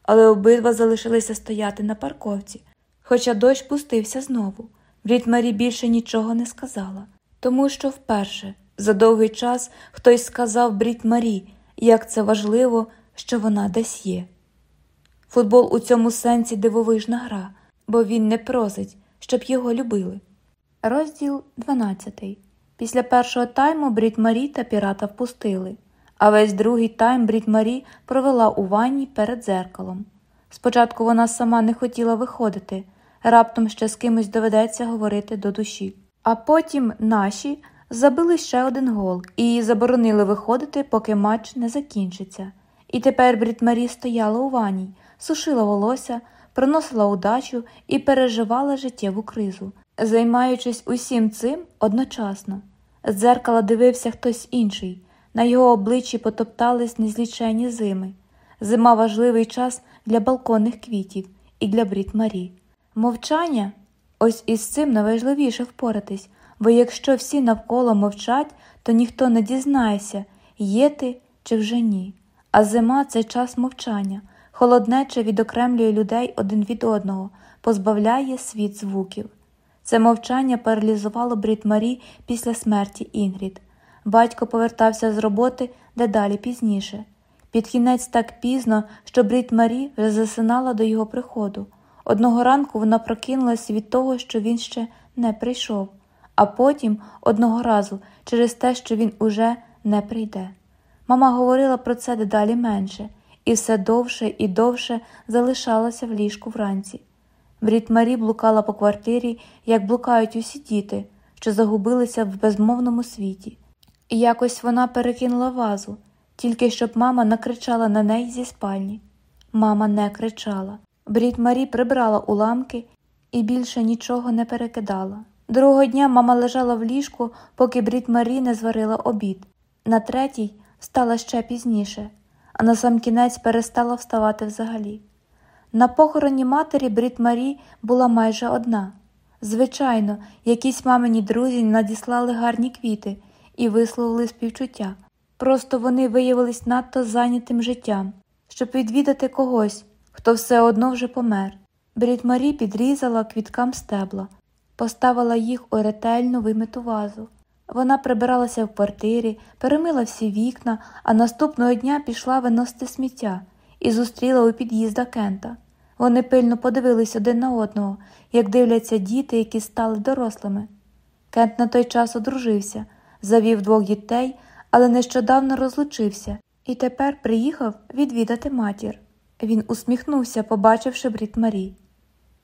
але обидва залишилися стояти на парковці, хоча дощ пустився знову. Брід Марі більше нічого не сказала, тому що вперше за довгий час хтось сказав Брід Марі, як це важливо, що вона десь є. Футбол у цьому сенсі дивовижна гра, бо він не просить, щоб його любили. Розділ 12. Після першого тайму Брід Марі та пірата впустили, а весь другий тайм Брід Марі провела у ванні перед зеркалом. Спочатку вона сама не хотіла виходити, раптом ще з кимось доведеться говорити до душі. А потім наші забили ще один гол і заборонили виходити, поки матч не закінчиться. І тепер Брід Марі стояла у ванні, сушила волосся, приносила удачу і переживала життєву кризу, займаючись усім цим одночасно. З дзеркала дивився хтось інший, на його обличчі потоптались незлічені зими. Зима важливий час для балконних квітів і для Брід Марі. Мовчання ось із цим найважливіше впоратись, бо якщо всі навколо мовчать, то ніхто не дізнається, є ти чи вже ні. А зима це час мовчання, холоднече відокремлює людей один від одного, позбавляє світ звуків. Це мовчання паралізувало Брід Марі після смерті Інгрід. Батько повертався з роботи дедалі пізніше. Під кінець так пізно, що Брід Марі вже засинала до його приходу. Одного ранку вона прокинулася від того, що він ще не прийшов, а потім одного разу через те, що він уже не прийде. Мама говорила про це дедалі менше, і все довше і довше залишалася в ліжку вранці. Брід Марі блукала по квартирі, як блукають усі діти, що загубилися в безмовному світі. І якось вона перекинула вазу, тільки щоб мама накричала на неї зі спальні. Мама не кричала. Брід Марі прибрала уламки і більше нічого не перекидала. Другого дня мама лежала в ліжку, поки Брід Марі не зварила обід. На третій встала ще пізніше, а на сам кінець перестала вставати взагалі. На похороні матері Брід Марі була майже одна. Звичайно, якісь мамині друзі надіслали гарні квіти і висловили співчуття. Просто вони виявились надто зайнятим життям, щоб відвідати когось, хто все одно вже помер. Брід Марі підрізала квіткам стебла, поставила їх у ретельно вимиту вазу. Вона прибиралася в квартирі, перемила всі вікна, а наступного дня пішла виносити сміття і зустріла у під'їзда Кента. Вони пильно подивились один на одного, як дивляться діти, які стали дорослими. Кент на той час одружився, завів двох дітей, але нещодавно розлучився і тепер приїхав відвідати матір. Він усміхнувся, побачивши Брід Марі.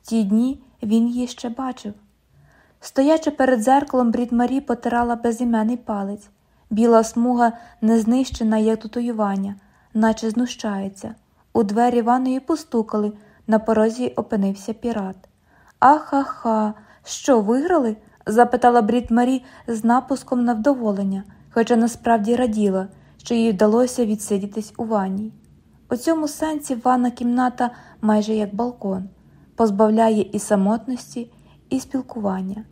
Ті дні він її ще бачив. Стоячи перед зеркалом, Брід Марі потирала безіменний палець. Біла смуга не знищена як татуювання, наче знущається. У двері ванної постукали, на порозі опинився пірат. Аха-ха, що виграли? запитала Брід Марі з напуском на вдоволення, хоча насправді раділа, що їй вдалося відсидітись у ванній. У цьому сенсі ванна кімната майже як балкон, позбавляє і самотності, і спілкування.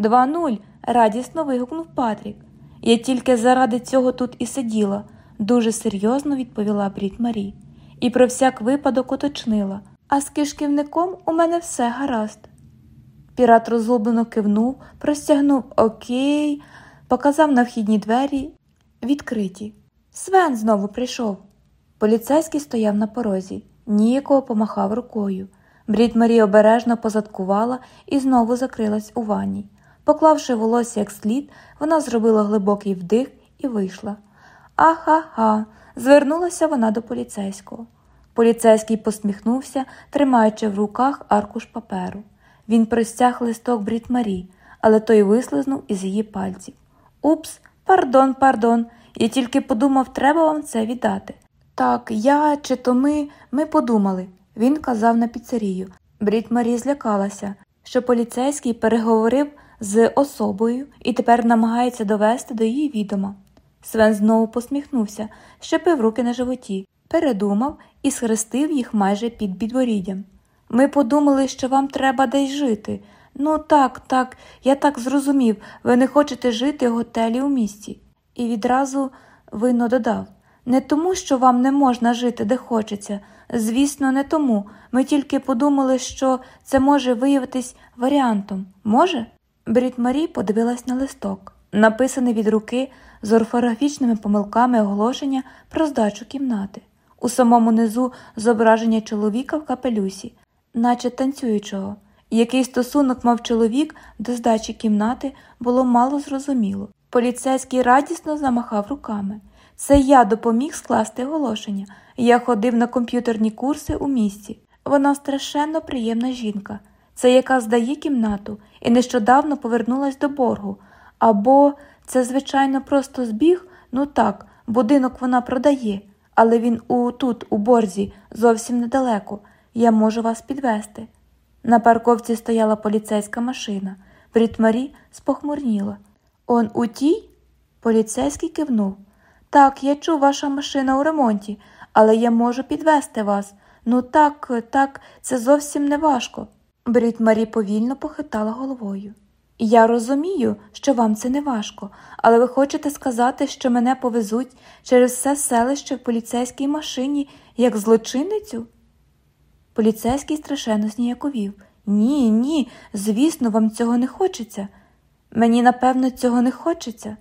Два нуль. радісно вигукнув Патрік. Я тільки заради цього тут і сиділа, дуже серйозно відповіла Брід Марі, і про всяк випадок уточнила. А з кишківником у мене все гаразд. Пірат розгублено кивнув, простягнув окей, показав на вхідні двері відкриті. Свен знову прийшов. Поліцейський стояв на порозі, ніякого помахав рукою. Брід Марі обережно позадкувала і знову закрилась у ванні. Поклавши волосся як слід, вона зробила глибокий вдих і вийшла. Аха-ха, звернулася вона до поліцейського. Поліцейський посміхнувся, тримаючи в руках аркуш паперу. Він простяг листок Брід Марі, але той вислизнув із її пальців. Упс, пардон, пардон. Я тільки подумав, треба вам це віддати. Так, я чи то ми, ми подумали, він казав на піцерію. Брід Марі злякалася, що поліцейський переговорив з особою і тепер намагається довести до її відома. Свен знову посміхнувся, щепив руки на животі, передумав і схрестив їх майже під підборіддям. Ми подумали, що вам треба десь жити. Ну так, так, я так зрозумів, ви не хочете жити в готелі у місті. І відразу винно додав не тому, що вам не можна жити, де хочеться. Звісно, не тому. Ми тільки подумали, що це може виявитись варіантом. Може? Брід Марі подивилась на листок, написаний від руки з орфографічними помилками оголошення про здачу кімнати. У самому низу зображення чоловіка в капелюсі, наче танцюючого. Який стосунок мав чоловік до здачі кімнати, було мало зрозуміло. Поліцейський радісно замахав руками. Це я допоміг скласти оголошення. Я ходив на комп'ютерні курси у місті. Вона страшенно приємна жінка, це яка здає кімнату і нещодавно повернулась до боргу. Або це, звичайно, просто збіг, ну так, будинок вона продає, але він у тут, у борзі, зовсім недалеко. Я можу вас підвести. На парковці стояла поліцейська машина. Брід Марі спохмурніла. Он у тій? Поліцейський кивнув. Так, я чув, ваша машина у ремонті, але я можу підвести вас. Ну так, так, це зовсім не важко. Брід Марі повільно похитала головою. Я розумію, що вам це не важко, але ви хочете сказати, що мене повезуть через все селище в поліцейській машині як злочинницю? Поліцейський страшенно зніяковів. Ні, ні, звісно, вам цього не хочеться. Мені, напевно, цього не хочеться.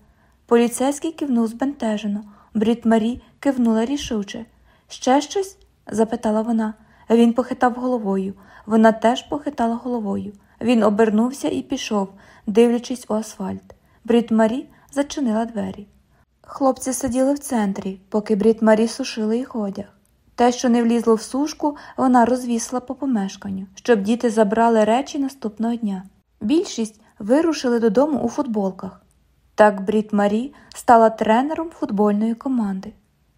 Поліцейський кивнув збентежено. Брід Марі кивнула рішуче. Ще щось? запитала вона. Він похитав головою. Вона теж похитала головою. Він обернувся і пішов, дивлячись у асфальт. Брід Марі зачинила двері. Хлопці сиділи в центрі, поки Брід Марі сушили їх одяг. Те, що не влізло в сушку, вона розвісила по помешканню, щоб діти забрали речі наступного дня. Більшість вирушили додому у футболках. Так Брід Марі стала тренером футбольної команди.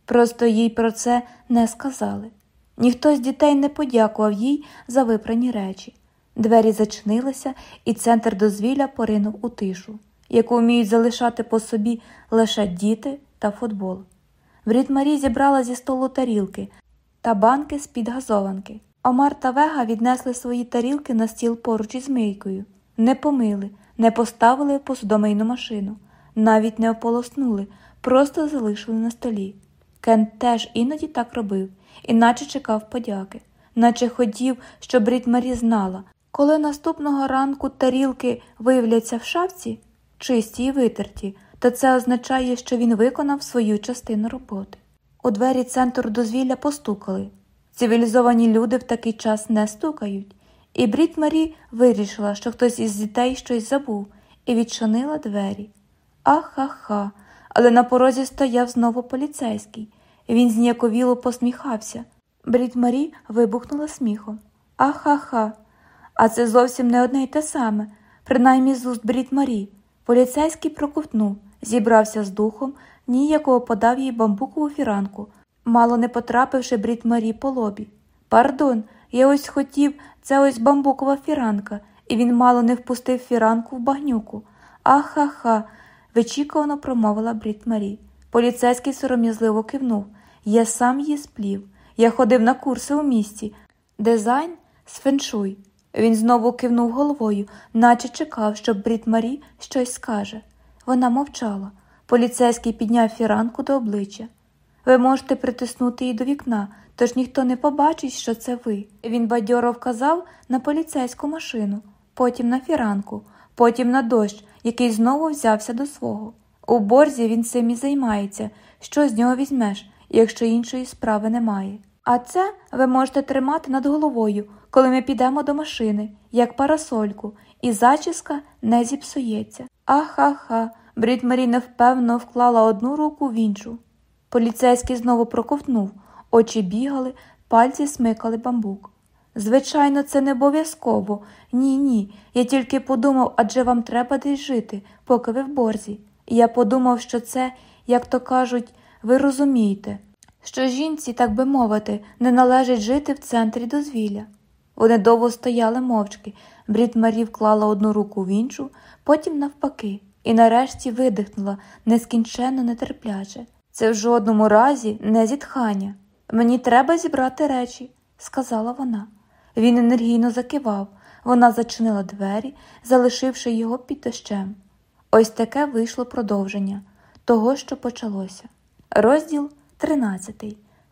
Просто їй про це не сказали. Ніхто з дітей не подякував їй за випрані речі. Двері зачинилися, і центр дозвілля поринув у тишу, яку вміють залишати по собі лише діти та футбол. Брід Марі зібрала зі столу тарілки та банки з під газованки. Омар та Вега віднесли свої тарілки на стіл поруч із мийкою, не помили, не поставили в посудомийну машину навіть не ополоснули, просто залишили на столі. Кен теж іноді так робив, іначе чекав подяки, наче хотів, щоб Брід Марі знала, коли наступного ранку тарілки виявляться в шафці, чисті й витерті, то це означає, що він виконав свою частину роботи. У двері центру дозвілля постукали. Цивілізовані люди в такий час не стукають, і Брід Марі вирішила, що хтось із дітей щось забув, і відчинила двері. Аха-ха. Але на порозі стояв знову поліцейський. Він зніяковіло посміхався. Брід Марі вибухнула сміхом. Аха-ха. А це зовсім не одне й те саме, принаймні з уст Брід Марі. Поліцейський проковтнув, зібрався з духом, ніякого подав їй бамбукову фіранку, мало не потрапивши Брід Марі по лобі. Пардон, я ось хотів, це ось бамбукова фіранка, і він мало не впустив фіранку в багнюку. Аха-ха вичікувано промовила Брід Марі. Поліцейський сором'язливо кивнув. Я сам її сплів. Я ходив на курси у місті. Дизайн з феншуй. Він знову кивнув головою, наче чекав, щоб Брід Марі щось скаже. Вона мовчала. Поліцейський підняв фіранку до обличчя. Ви можете притиснути її до вікна, тож ніхто не побачить, що це ви. Він бадьоро вказав на поліцейську машину, потім на фіранку, потім на дощ, який знову взявся до свого. У борзі він цим і займається, що з нього візьмеш, якщо іншої справи немає. А це ви можете тримати над головою, коли ми підемо до машини, як парасольку, і зачіска не зіпсується. Аха-ха, Брід Марі невпевно вклала одну руку в іншу. Поліцейський знову проковтнув, очі бігали, пальці смикали бамбук. Звичайно, це не обов'язково. Ні, ні. Я тільки подумав, адже вам треба десь жити, поки ви в борзі. І я подумав, що це, як то кажуть, ви розумієте, що жінці, так би мовити, не належить жити в центрі дозвілля. Вони довго стояли мовчки, Брід Марі вклала одну руку в іншу, потім навпаки, і нарешті видихнула нескінченно нетерпляче. Це в жодному разі не зітхання. Мені треба зібрати речі, сказала вона. Він енергійно закивав, вона зачинила двері, залишивши його під дощем. Ось таке вийшло продовження того, що почалося. Розділ 13.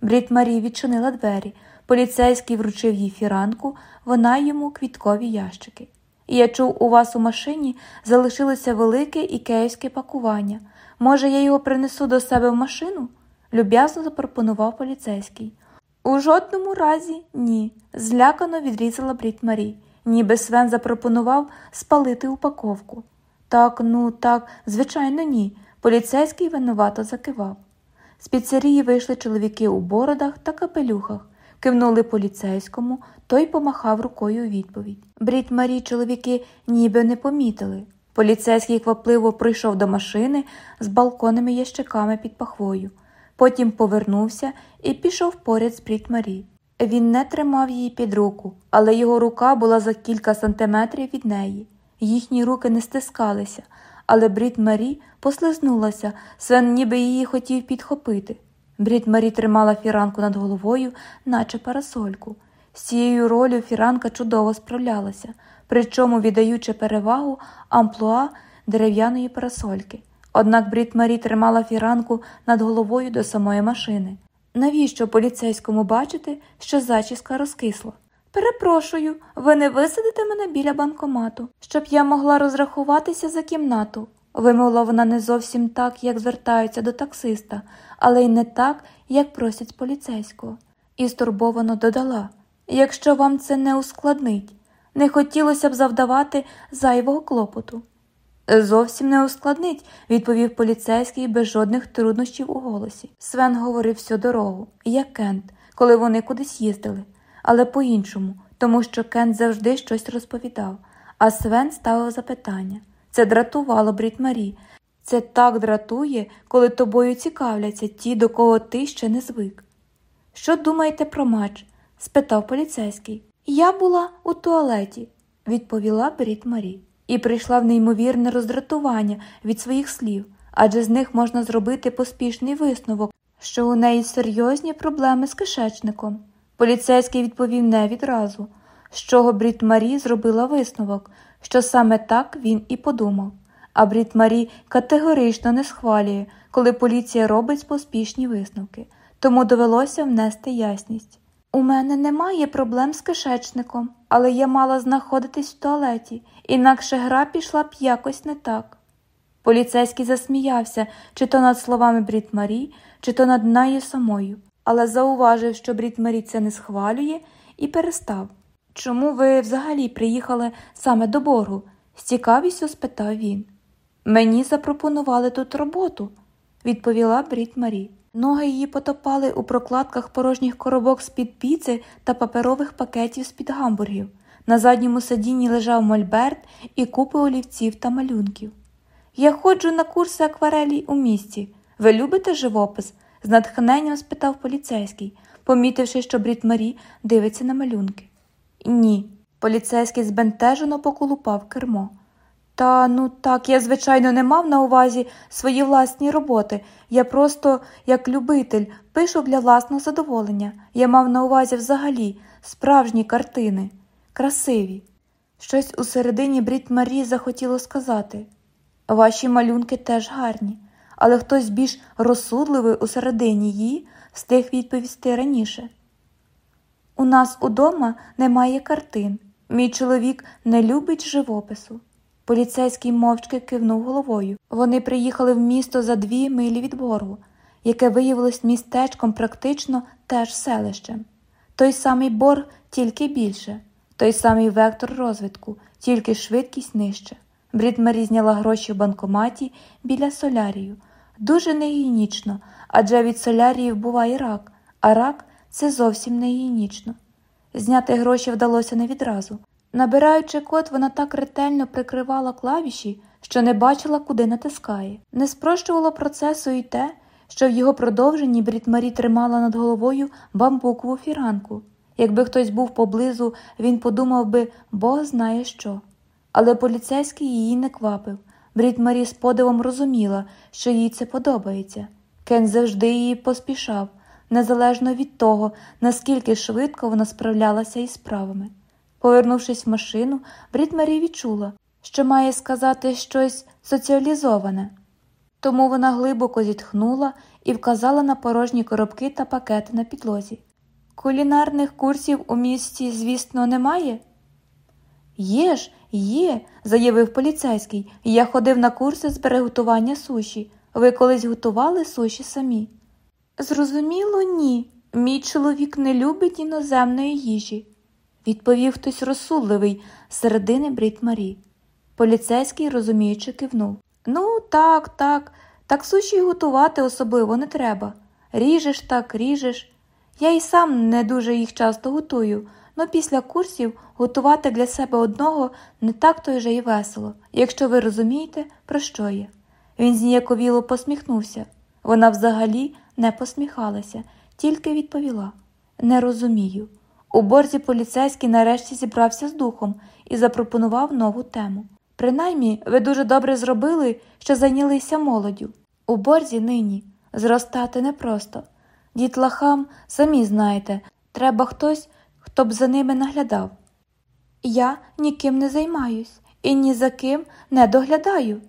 Брід Марі відчинила двері. Поліцейський вручив їй фіранку, вона йому квіткові ящики. Я чув, у вас у машині залишилося велике ікеївське пакування. Може, я його принесу до себе в машину? люб'язно запропонував поліцейський. У жодному разі ні, злякано відрізала Брід Марі, ніби Свен запропонував спалити упаковку. Так, ну так, звичайно, ні. Поліцейський винувато закивав. З піцерії вийшли чоловіки у бородах та капелюхах, кивнули поліцейському, той помахав рукою у відповідь. Брід Марі чоловіки ніби не помітили. Поліцейський квапливо прийшов до машини з балконними ящиками під пахвою. Потім повернувся і пішов поряд з Брід Марі. Він не тримав її під руку, але його рука була за кілька сантиметрів від неї. Їхні руки не стискалися, але Брід Марі послизнулася, Свен ніби її хотів підхопити. Брід Марі тримала фіранку над головою, наче парасольку. З цією ролью фіранка чудово справлялася, причому віддаючи перевагу амплуа дерев'яної парасольки. Однак Брід Марі тримала фіранку над головою до самої машини. Навіщо поліцейському бачити, що зачіска розкисла? Перепрошую, ви не висадите мене біля банкомату, щоб я могла розрахуватися за кімнату. Вимовила вона не зовсім так, як звертаються до таксиста, але й не так, як просять поліцейського. І стурбовано додала якщо вам це не ускладнить, не хотілося б завдавати зайвого клопоту. Зовсім не ускладнить, відповів поліцейський без жодних труднощів у голосі. Свен говорив всю дорогу, як Кент, коли вони кудись їздили, але по-іншому, тому що Кент завжди щось розповідав, а Свен ставив запитання. Це дратувало Брід Марі. Це так дратує, коли тобою цікавляться ті, до кого ти ще не звик. Що думаєте про матч? спитав поліцейський. Я була у туалеті, відповіла Брід Марі і прийшла в неймовірне роздратування від своїх слів, адже з них можна зробити поспішний висновок, що у неї серйозні проблеми з кишечником. Поліцейський відповів не відразу, з чого Брід Марі зробила висновок, що саме так він і подумав. А Брід Марі категорично не схвалює, коли поліція робить поспішні висновки, тому довелося внести ясність. У мене немає проблем з кишечником, але я мала знаходитись в туалеті, інакше гра пішла б якось не так. Поліцейський засміявся чи то над словами Брід Марі, чи то над нею самою, але зауважив, що Брід Марі це не схвалює, і перестав. Чому ви взагалі приїхали саме до боргу? з цікавістю спитав він. Мені запропонували тут роботу, відповіла Брід Марі. Ноги її потопали у прокладках порожніх коробок з-під піци та паперових пакетів з-під гамбургів. На задньому сидінні лежав мольберт і купи олівців та малюнків. Я ходжу на курси акварелі у місті. Ви любите живопис? З натхненням спитав поліцейський, помітивши, що Брід Марі дивиться на малюнки. Ні. Поліцейський збентежено поколупав кермо. Та ну так, я, звичайно, не мав на увазі свої власні роботи. Я просто, як любитель, пишу для власного задоволення. Я мав на увазі взагалі справжні картини. красиві. Щось у середині Брід Марі захотіло сказати Ваші малюнки теж гарні, але хтось більш розсудливий у середині її встиг відповісти раніше. У нас удома немає картин. Мій чоловік не любить живопису. Поліцейський мовчки кивнув головою. Вони приїхали в місто за дві милі від боргу, яке виявилось містечком практично теж селищем. Той самий борг, тільки більше, той самий вектор розвитку, тільки швидкість нижче. Брід Марі зняла гроші в банкоматі біля солярію. Дуже негігієнічно, адже від соляріїв буває рак, а рак це зовсім негігієнічно. Зняти гроші вдалося не відразу. Набираючи код, вона так ретельно прикривала клавіші, що не бачила, куди натискає. Не спрощувало процесу і те, що в його продовженні Брід Марі тримала над головою бамбукову фіранку. Якби хтось був поблизу, він подумав би, Бог знає що. Але поліцейський її не квапив. Брід Марі з подивом розуміла, що їй це подобається. Кен завжди її поспішав, незалежно від того, наскільки швидко вона справлялася із справами. Повернувшись в машину, Брід Марі відчула, що має сказати щось соціалізоване. Тому вона глибоко зітхнула і вказала на порожні коробки та пакети на підлозі. Кулінарних курсів у місті, звісно, немає? Є ж, є, заявив поліцейський. Я ходив на курси з приготування суші. Ви колись готували суші самі? Зрозуміло, ні. Мій чоловік не любить іноземної їжі, відповів хтось розсудливий середини Брід Марі. Поліцейський, розуміючи, кивнув. Ну, так, так, так суші готувати особливо не треба. Ріжеш так, ріжеш. Я й сам не дуже їх часто готую, но після курсів готувати для себе одного не так то вже й весело, якщо ви розумієте, про що я. Він зніяковіло посміхнувся. Вона взагалі не посміхалася, тільки відповіла Не розумію. У борзі поліцейський нарешті зібрався з духом і запропонував нову тему. Принаймні, ви дуже добре зробили, що зайнялися молоддю. У борзі нині зростати непросто. Дітлахам, самі знаєте, треба хтось, хто б за ними наглядав. Я ніким не займаюсь і ні за ким не доглядаю,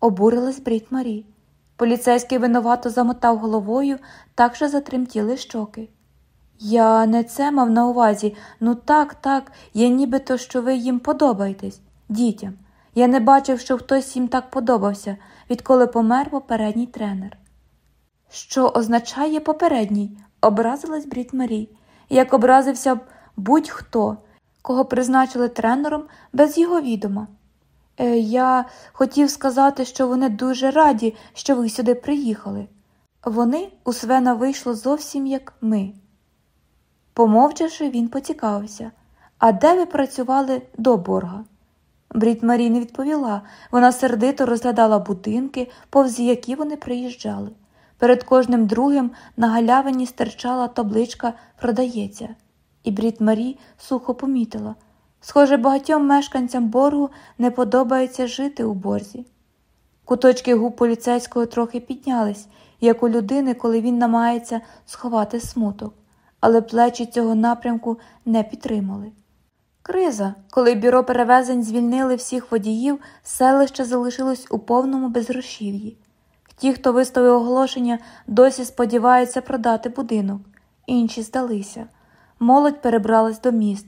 обурилась Брід Марі. Поліцейський винувато замотав головою, так же затремтіли щоки. Я не це мав на увазі, ну так, так, я нібито, що ви їм подобаєтесь, дітям. Я не бачив, що хтось їм так подобався, відколи помер попередній тренер. Що означає попередній? образилась Брід Марі, як образився б будь-хто, кого призначили тренером без його відома. Е, я хотів сказати, що вони дуже раді, що ви сюди приїхали. Вони у Свена вийшло зовсім як ми. Помовчавши, він поцікавився А де ви працювали до борга? Брід Марі не відповіла. Вона сердито розглядала будинки, повз які вони приїжджали. Перед кожним другим на галявині стирчала табличка Продається, і Брід Марі сухо помітила. Схоже, багатьом мешканцям боргу не подобається жити у борзі. Куточки губ поліцейського трохи піднялись, як у людини, коли він намагається сховати смуток, але плечі цього напрямку не підтримали. Криза, коли бюро перевезень звільнили всіх водіїв, селище залишилось у повному безгрошів'ї. Ті, хто виставив оголошення, досі сподіваються продати будинок, інші здалися. Молодь перебралась до міст.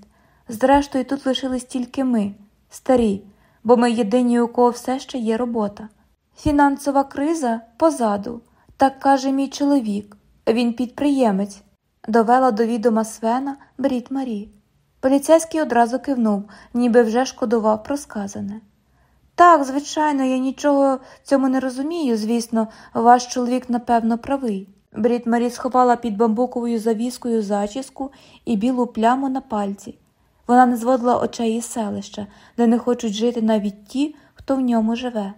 Зрештою, тут лишились тільки ми, старі, бо ми єдині, у кого все ще є робота. Фінансова криза позаду, так каже мій чоловік, він підприємець, довела до відома Свена Брід Марі. Поліцейський одразу кивнув, ніби вже шкодував про сказане. Так, звичайно, я нічого цьому не розумію, звісно, ваш чоловік, напевно, правий. Брід Марі сховала під бамбуковою завіскою зачіску і білу пляму на пальці. Вона не зводила очей із селища, де не хочуть жити навіть ті, хто в ньому живе.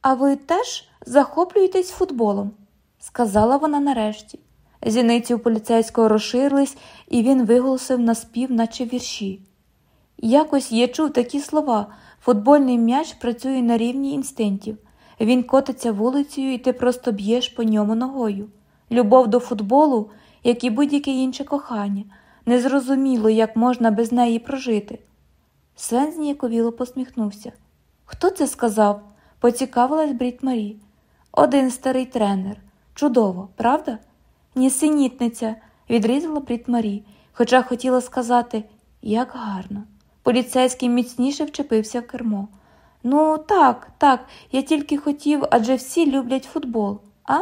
А ви теж захоплюєтесь футболом, сказала вона нарешті. Зіниці у поліцейського розширились, і він виголосив на спів, наче вірші. Якось я чув такі слова футбольний м'яч працює на рівні інстинктів. Він котиться вулицею, і ти просто б'єш по ньому ногою. Любов до футболу, як і будь-яке інше кохання, незрозуміло, як можна без неї прожити. Свен зніяковіло посміхнувся. Хто це сказав? поцікавилась Брід Марі. Один старий тренер. Чудово, правда? Нісенітниця, відрізала Брід Марі, хоча хотіла сказати, як гарно. Поліцейський міцніше вчепився в кермо. Ну, так, так, я тільки хотів, адже всі люблять футбол, а?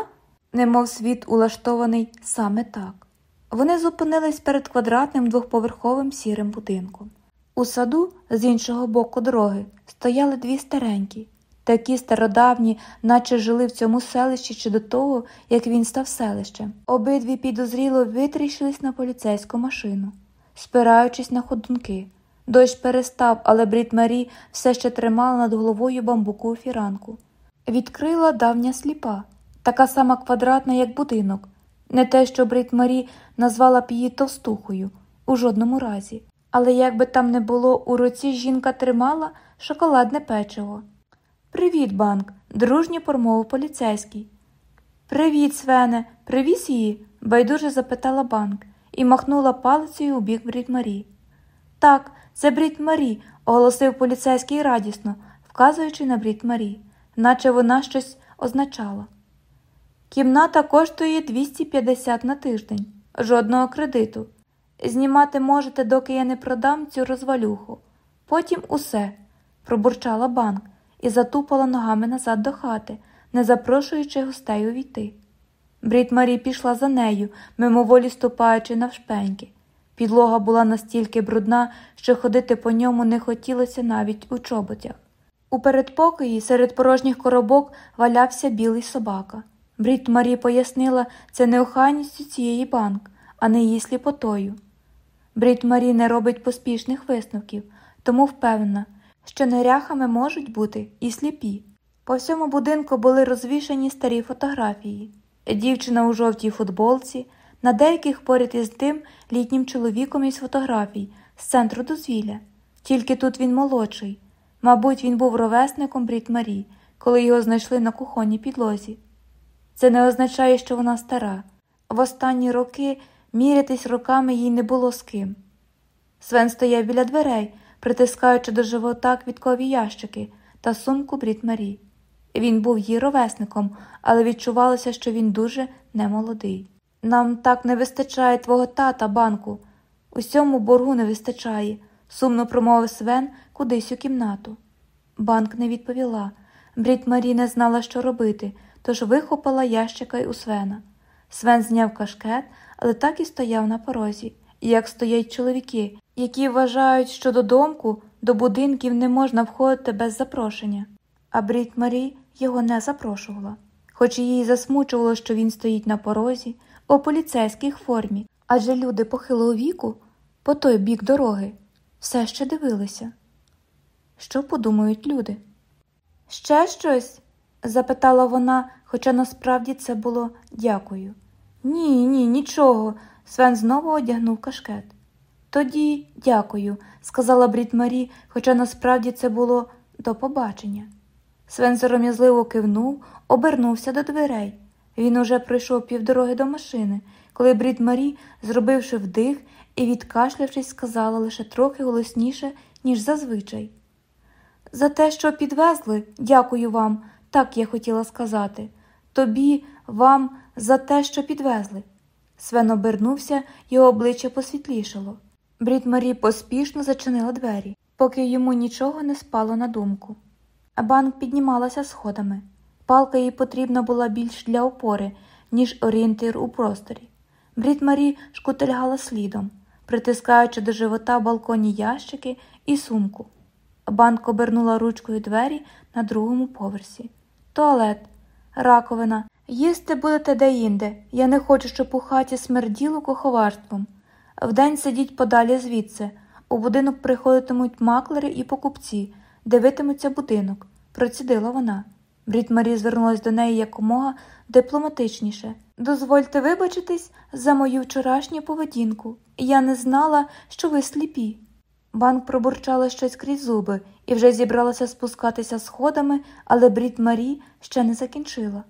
Немов світ улаштований саме так. Вони зупинились перед квадратним двохповерховим сірим будинком. У саду, з іншого боку дороги, стояли дві старенькі, такі стародавні, наче жили в цьому селищі ще до того, як він став селищем. Обидві підозріло витріщились на поліцейську машину, спираючись на ходунки. Дощ перестав, але Брід Марі все ще тримала над головою бамбукову фіранку. Відкрила давня сліпа, така сама квадратна, як будинок, не те, що Брід Марі назвала б її товстухою у жодному разі. Але як би там не було, у руці жінка тримала шоколадне печиво. Привіт, банк, дружньо промовив поліцейський. Привіт, Свене, привіз її? байдуже запитала банк і махнула палицею у бік Брід Марі. Так, це Брід Марі, оголосив поліцейський радісно, вказуючи на Брід Марі, наче вона щось означала. Кімната коштує 250 на тиждень, жодного кредиту. Знімати можете, доки я не продам цю розвалюху. Потім усе, пробурчала банк і затупала ногами назад до хати, не запрошуючи гостей увійти. Брід Марі пішла за нею, мимоволі ступаючи навшпеньки. Підлога була настільки брудна, що ходити по ньому не хотілося навіть у чоботях. У передпокої серед порожніх коробок валявся білий собака. Брід Марі пояснила це неохайністю цієї банк, а не її сліпотою. Брід Марі не робить поспішних висновків, тому впевнена, що неряхами можуть бути і сліпі. По всьому будинку були розвішані старі фотографії дівчина у жовтій футболці, на деяких поряд із тим літнім чоловіком із фотографій з центру дозвілля. Тільки тут він молодший. Мабуть, він був ровесником Брід Марі, коли його знайшли на кухонній підлозі. Це не означає, що вона стара. В останні роки мірятись роками їй не було з ким. Свен стояв біля дверей, притискаючи до живота квіткові ящики та сумку Брід Марі. Він був її ровесником, але відчувалося, що він дуже немолодий. Нам так не вистачає твого тата, банку. Усьому боргу не вистачає, сумно промовив Свен кудись у кімнату. Банк не відповіла. Брід Марі не знала, що робити, тож вихопила ящика й у Свена. Свен зняв кашкет, але так і стояв на порозі, як стоять чоловіки, які вважають, що додомку, до будинків не можна входити без запрошення. А Брід Марі його не запрошувала, хоч її засмучувало, що він стоїть на порозі у поліцейській формі, адже люди похилого віку по той бік дороги все ще дивилися. Що подумають люди? Ще щось? запитала вона, хоча насправді це було дякую. Ні, ні, нічого. Свен знову одягнув кашкет. Тоді дякую, сказала Брід Марі, хоча насправді це було до побачення. Свен сором'язливо кивнув, обернувся до дверей. Він уже пройшов півдороги до машини, коли Брід Марі, зробивши вдих і відкашлявшись, сказала лише трохи голосніше, ніж зазвичай. За те, що підвезли, дякую вам, так я хотіла сказати. Тобі, вам, за те, що підвезли. Свен обернувся, його обличчя посвітлішало. Брід Марі поспішно зачинила двері, поки йому нічого не спало на думку. Банк піднімалася сходами. Палка їй потрібна була більш для опори, ніж орієнтир у просторі. Брід Марі шкутильгала слідом, притискаючи до живота балконі ящики і сумку. Банк обернула ручкою двері на другому поверсі. Туалет, раковина. Їсти будете де-інде. Я не хочу, щоб у хаті смерділо куховарством. Вдень сидіть подалі звідси. У будинок приходитимуть маклери і покупці, дивитимуться будинок, процідила вона. Брід Марі звернулась до неї якомога дипломатичніше. Дозвольте вибачитись за мою вчорашню поведінку. Я не знала, що ви сліпі. Банк пробурчала щось крізь зуби і вже зібралася спускатися сходами, але Брід Марі ще не закінчила.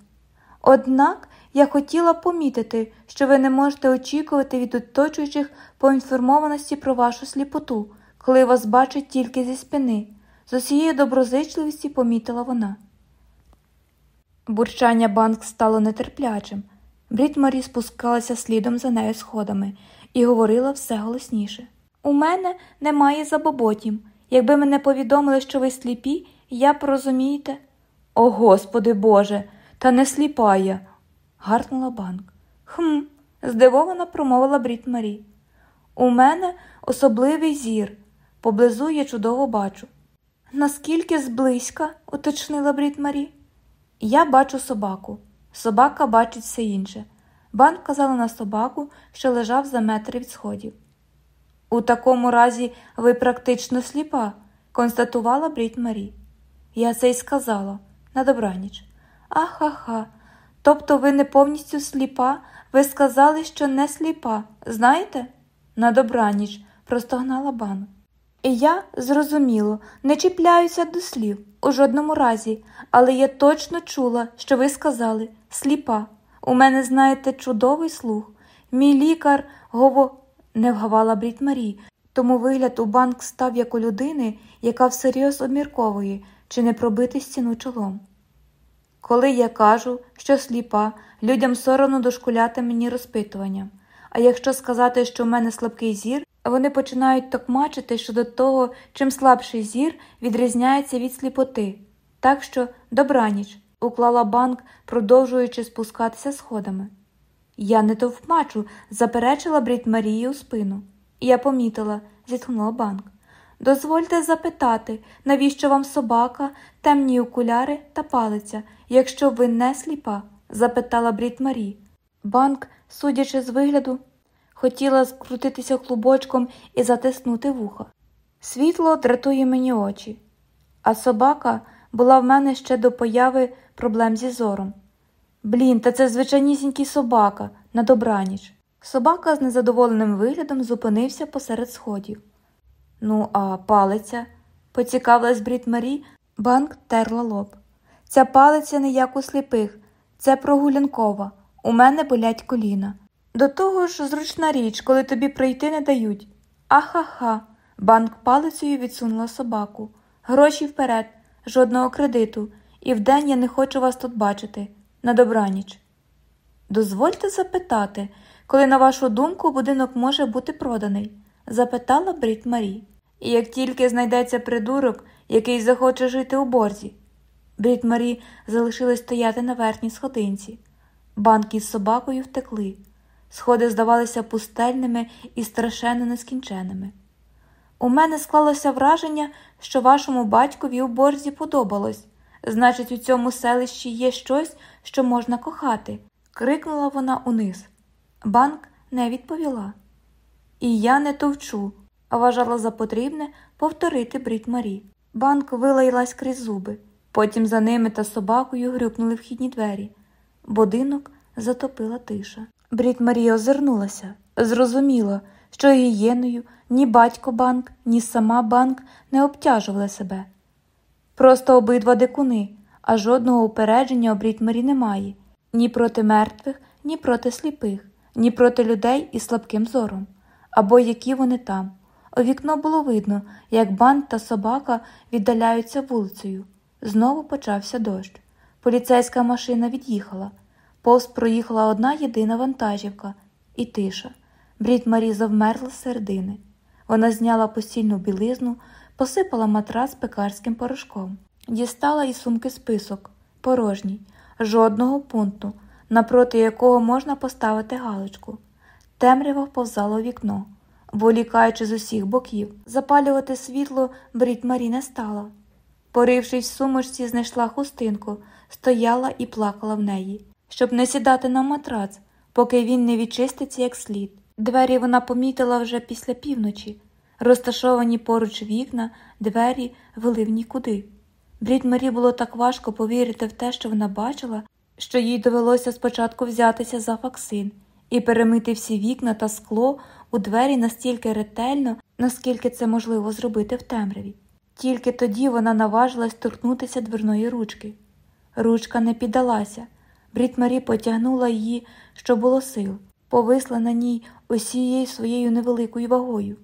Однак Я хотіла помітити, що ви не можете очікувати від оточуючих поінформованості про вашу сліпоту, коли вас бачать тільки зі спини. З усією доброзичливості помітила вона. Бурчання банк стало нетерплячим. Брід Марі спускалася слідом за нею сходами і говорила все голосніше. У мене немає забоботім. Якби мене повідомили, що ви сліпі, я б розумієте. О, Господи Боже, та не сліпа я. гаркнула банк. Хм, здивовано промовила Брід Марі. У мене особливий зір. Поблизу я чудово бачу. Наскільки зблизька, уточнила Брід Марі. Я бачу собаку. Собака бачить все інше. Банк казала на собаку, що лежав за метр від сходів. У такому разі ви практично сліпа, констатувала Брід Марі. Я це й сказала на добраніч. Ахаха. Тобто ви не повністю сліпа, ви сказали, що не сліпа, знаєте? На добраніч, простогнала банк. І я, зрозуміло, не чіпляюся до слів у жодному разі, але я точно чула, що ви сказали сліпа. У мене, знаєте, чудовий слух. Мій лікар гово не вгавала Брід Марі, тому вигляд у банк став як у людини, яка всерйоз обмірковує, чи не пробити стіну чолом. Коли я кажу, що сліпа, людям соромно дошкуляти мені розпитуванням, а якщо сказати, що в мене слабкий зір, вони починають токмачити щодо того, чим слабший зір відрізняється від сліпоти. Так що добраніч, уклала банк, продовжуючи спускатися сходами. Я не товмачу, заперечила Брід Марії у спину. Я помітила, зітхнула банк. Дозвольте запитати, навіщо вам собака, темні окуляри та палиця, якщо ви не сліпа? запитала Брід Марі. Банк, судячи з вигляду, хотіла скрутитися клубочком і затиснути вуха. Світло дратує мені очі, а собака була в мене ще до появи проблем зі зором. Блін, та це звичайнісінький собака на добраніч. Собака з незадоволеним виглядом зупинився посеред сходів. Ну, а палиця, поцікавилась Брід Марі, банк терла лоб. Ця палиця не як у сліпих, це прогулянкова. У мене болять коліна. До того ж, зручна річ, коли тобі пройти не дають. Ахаха. Банк палицею відсунула собаку. Гроші вперед, жодного кредиту, і вдень я не хочу вас тут бачити. На добраніч. Дозвольте запитати, коли, на вашу думку, будинок може бути проданий? запитала Брід Марі. І як тільки знайдеться придурок, який захоче жити у борзі. Брід Марі залишилась стояти на верхній сходинці. Банки з собакою втекли. Сходи здавалися пустельними і страшенно нескінченими. У мене склалося враження, що вашому батькові у борзі подобалось. Значить, у цьому селищі є щось, що можна кохати, крикнула вона униз. Банк не відповіла. І я не товчу, вважала за потрібне повторити брід Марі. Банк вилаялась крізь зуби, потім за ними та собакою грюкнули вхідні двері. Будинок затопила тиша. Брід Марія озирнулася, зрозуміла, що гієною ні батько банк, ні сама банк не обтяжували себе. Просто обидва дикуни, а жодного упередження у Брід-Марі немає ні проти мертвих, ні проти сліпих, ні проти людей із слабким зором, або які вони там. У вікно було видно, як банк та собака віддаляються вулицею. Знову почався дощ. Поліцейська машина від'їхала. Повз проїхала одна єдина вантажівка і тиша. Брід Марі завмерла з середини. Вона зняла постільну білизну, посипала матрас пекарським порошком, дістала із сумки список, порожній, жодного пункту, напроти якого можна поставити галочку. Темрява вповзала у вікно, волікаючи з усіх боків, запалювати світло Брід Марі не стала. Порившись в сумочці, знайшла хустинку, стояла і плакала в неї, щоб не сідати на матрац, поки він не відчиститься як слід. Двері вона помітила вже після півночі. Розташовані поруч вікна, двері вели в нікуди. Брід Марі було так важко повірити в те, що вона бачила, що їй довелося спочатку взятися за факсин і перемити всі вікна та скло у двері настільки ретельно, наскільки це можливо зробити в темряві. Тільки тоді вона наважилась торкнутися дверної ручки. Ручка не піддалася. Брід Марі потягнула її, що було сил, повисла на ній усією своєю невеликою вагою.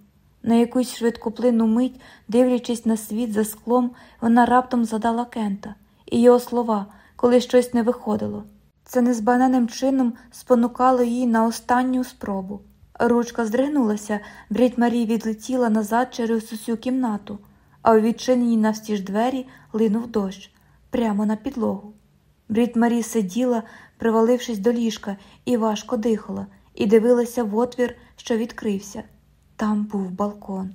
На якусь швидкоплинну мить, дивлячись на світ за склом, вона раптом задала Кента і його слова, коли щось не виходило. Це незбагненним чином спонукало її на останню спробу. Ручка здригнулася, Брід Марі відлетіла назад через усю кімнату, а у відчинені навстіж двері линув дощ прямо на підлогу. Брід Марі сиділа, привалившись до ліжка, і важко дихала, і дивилася в отвір, що відкрився. Там був балкон.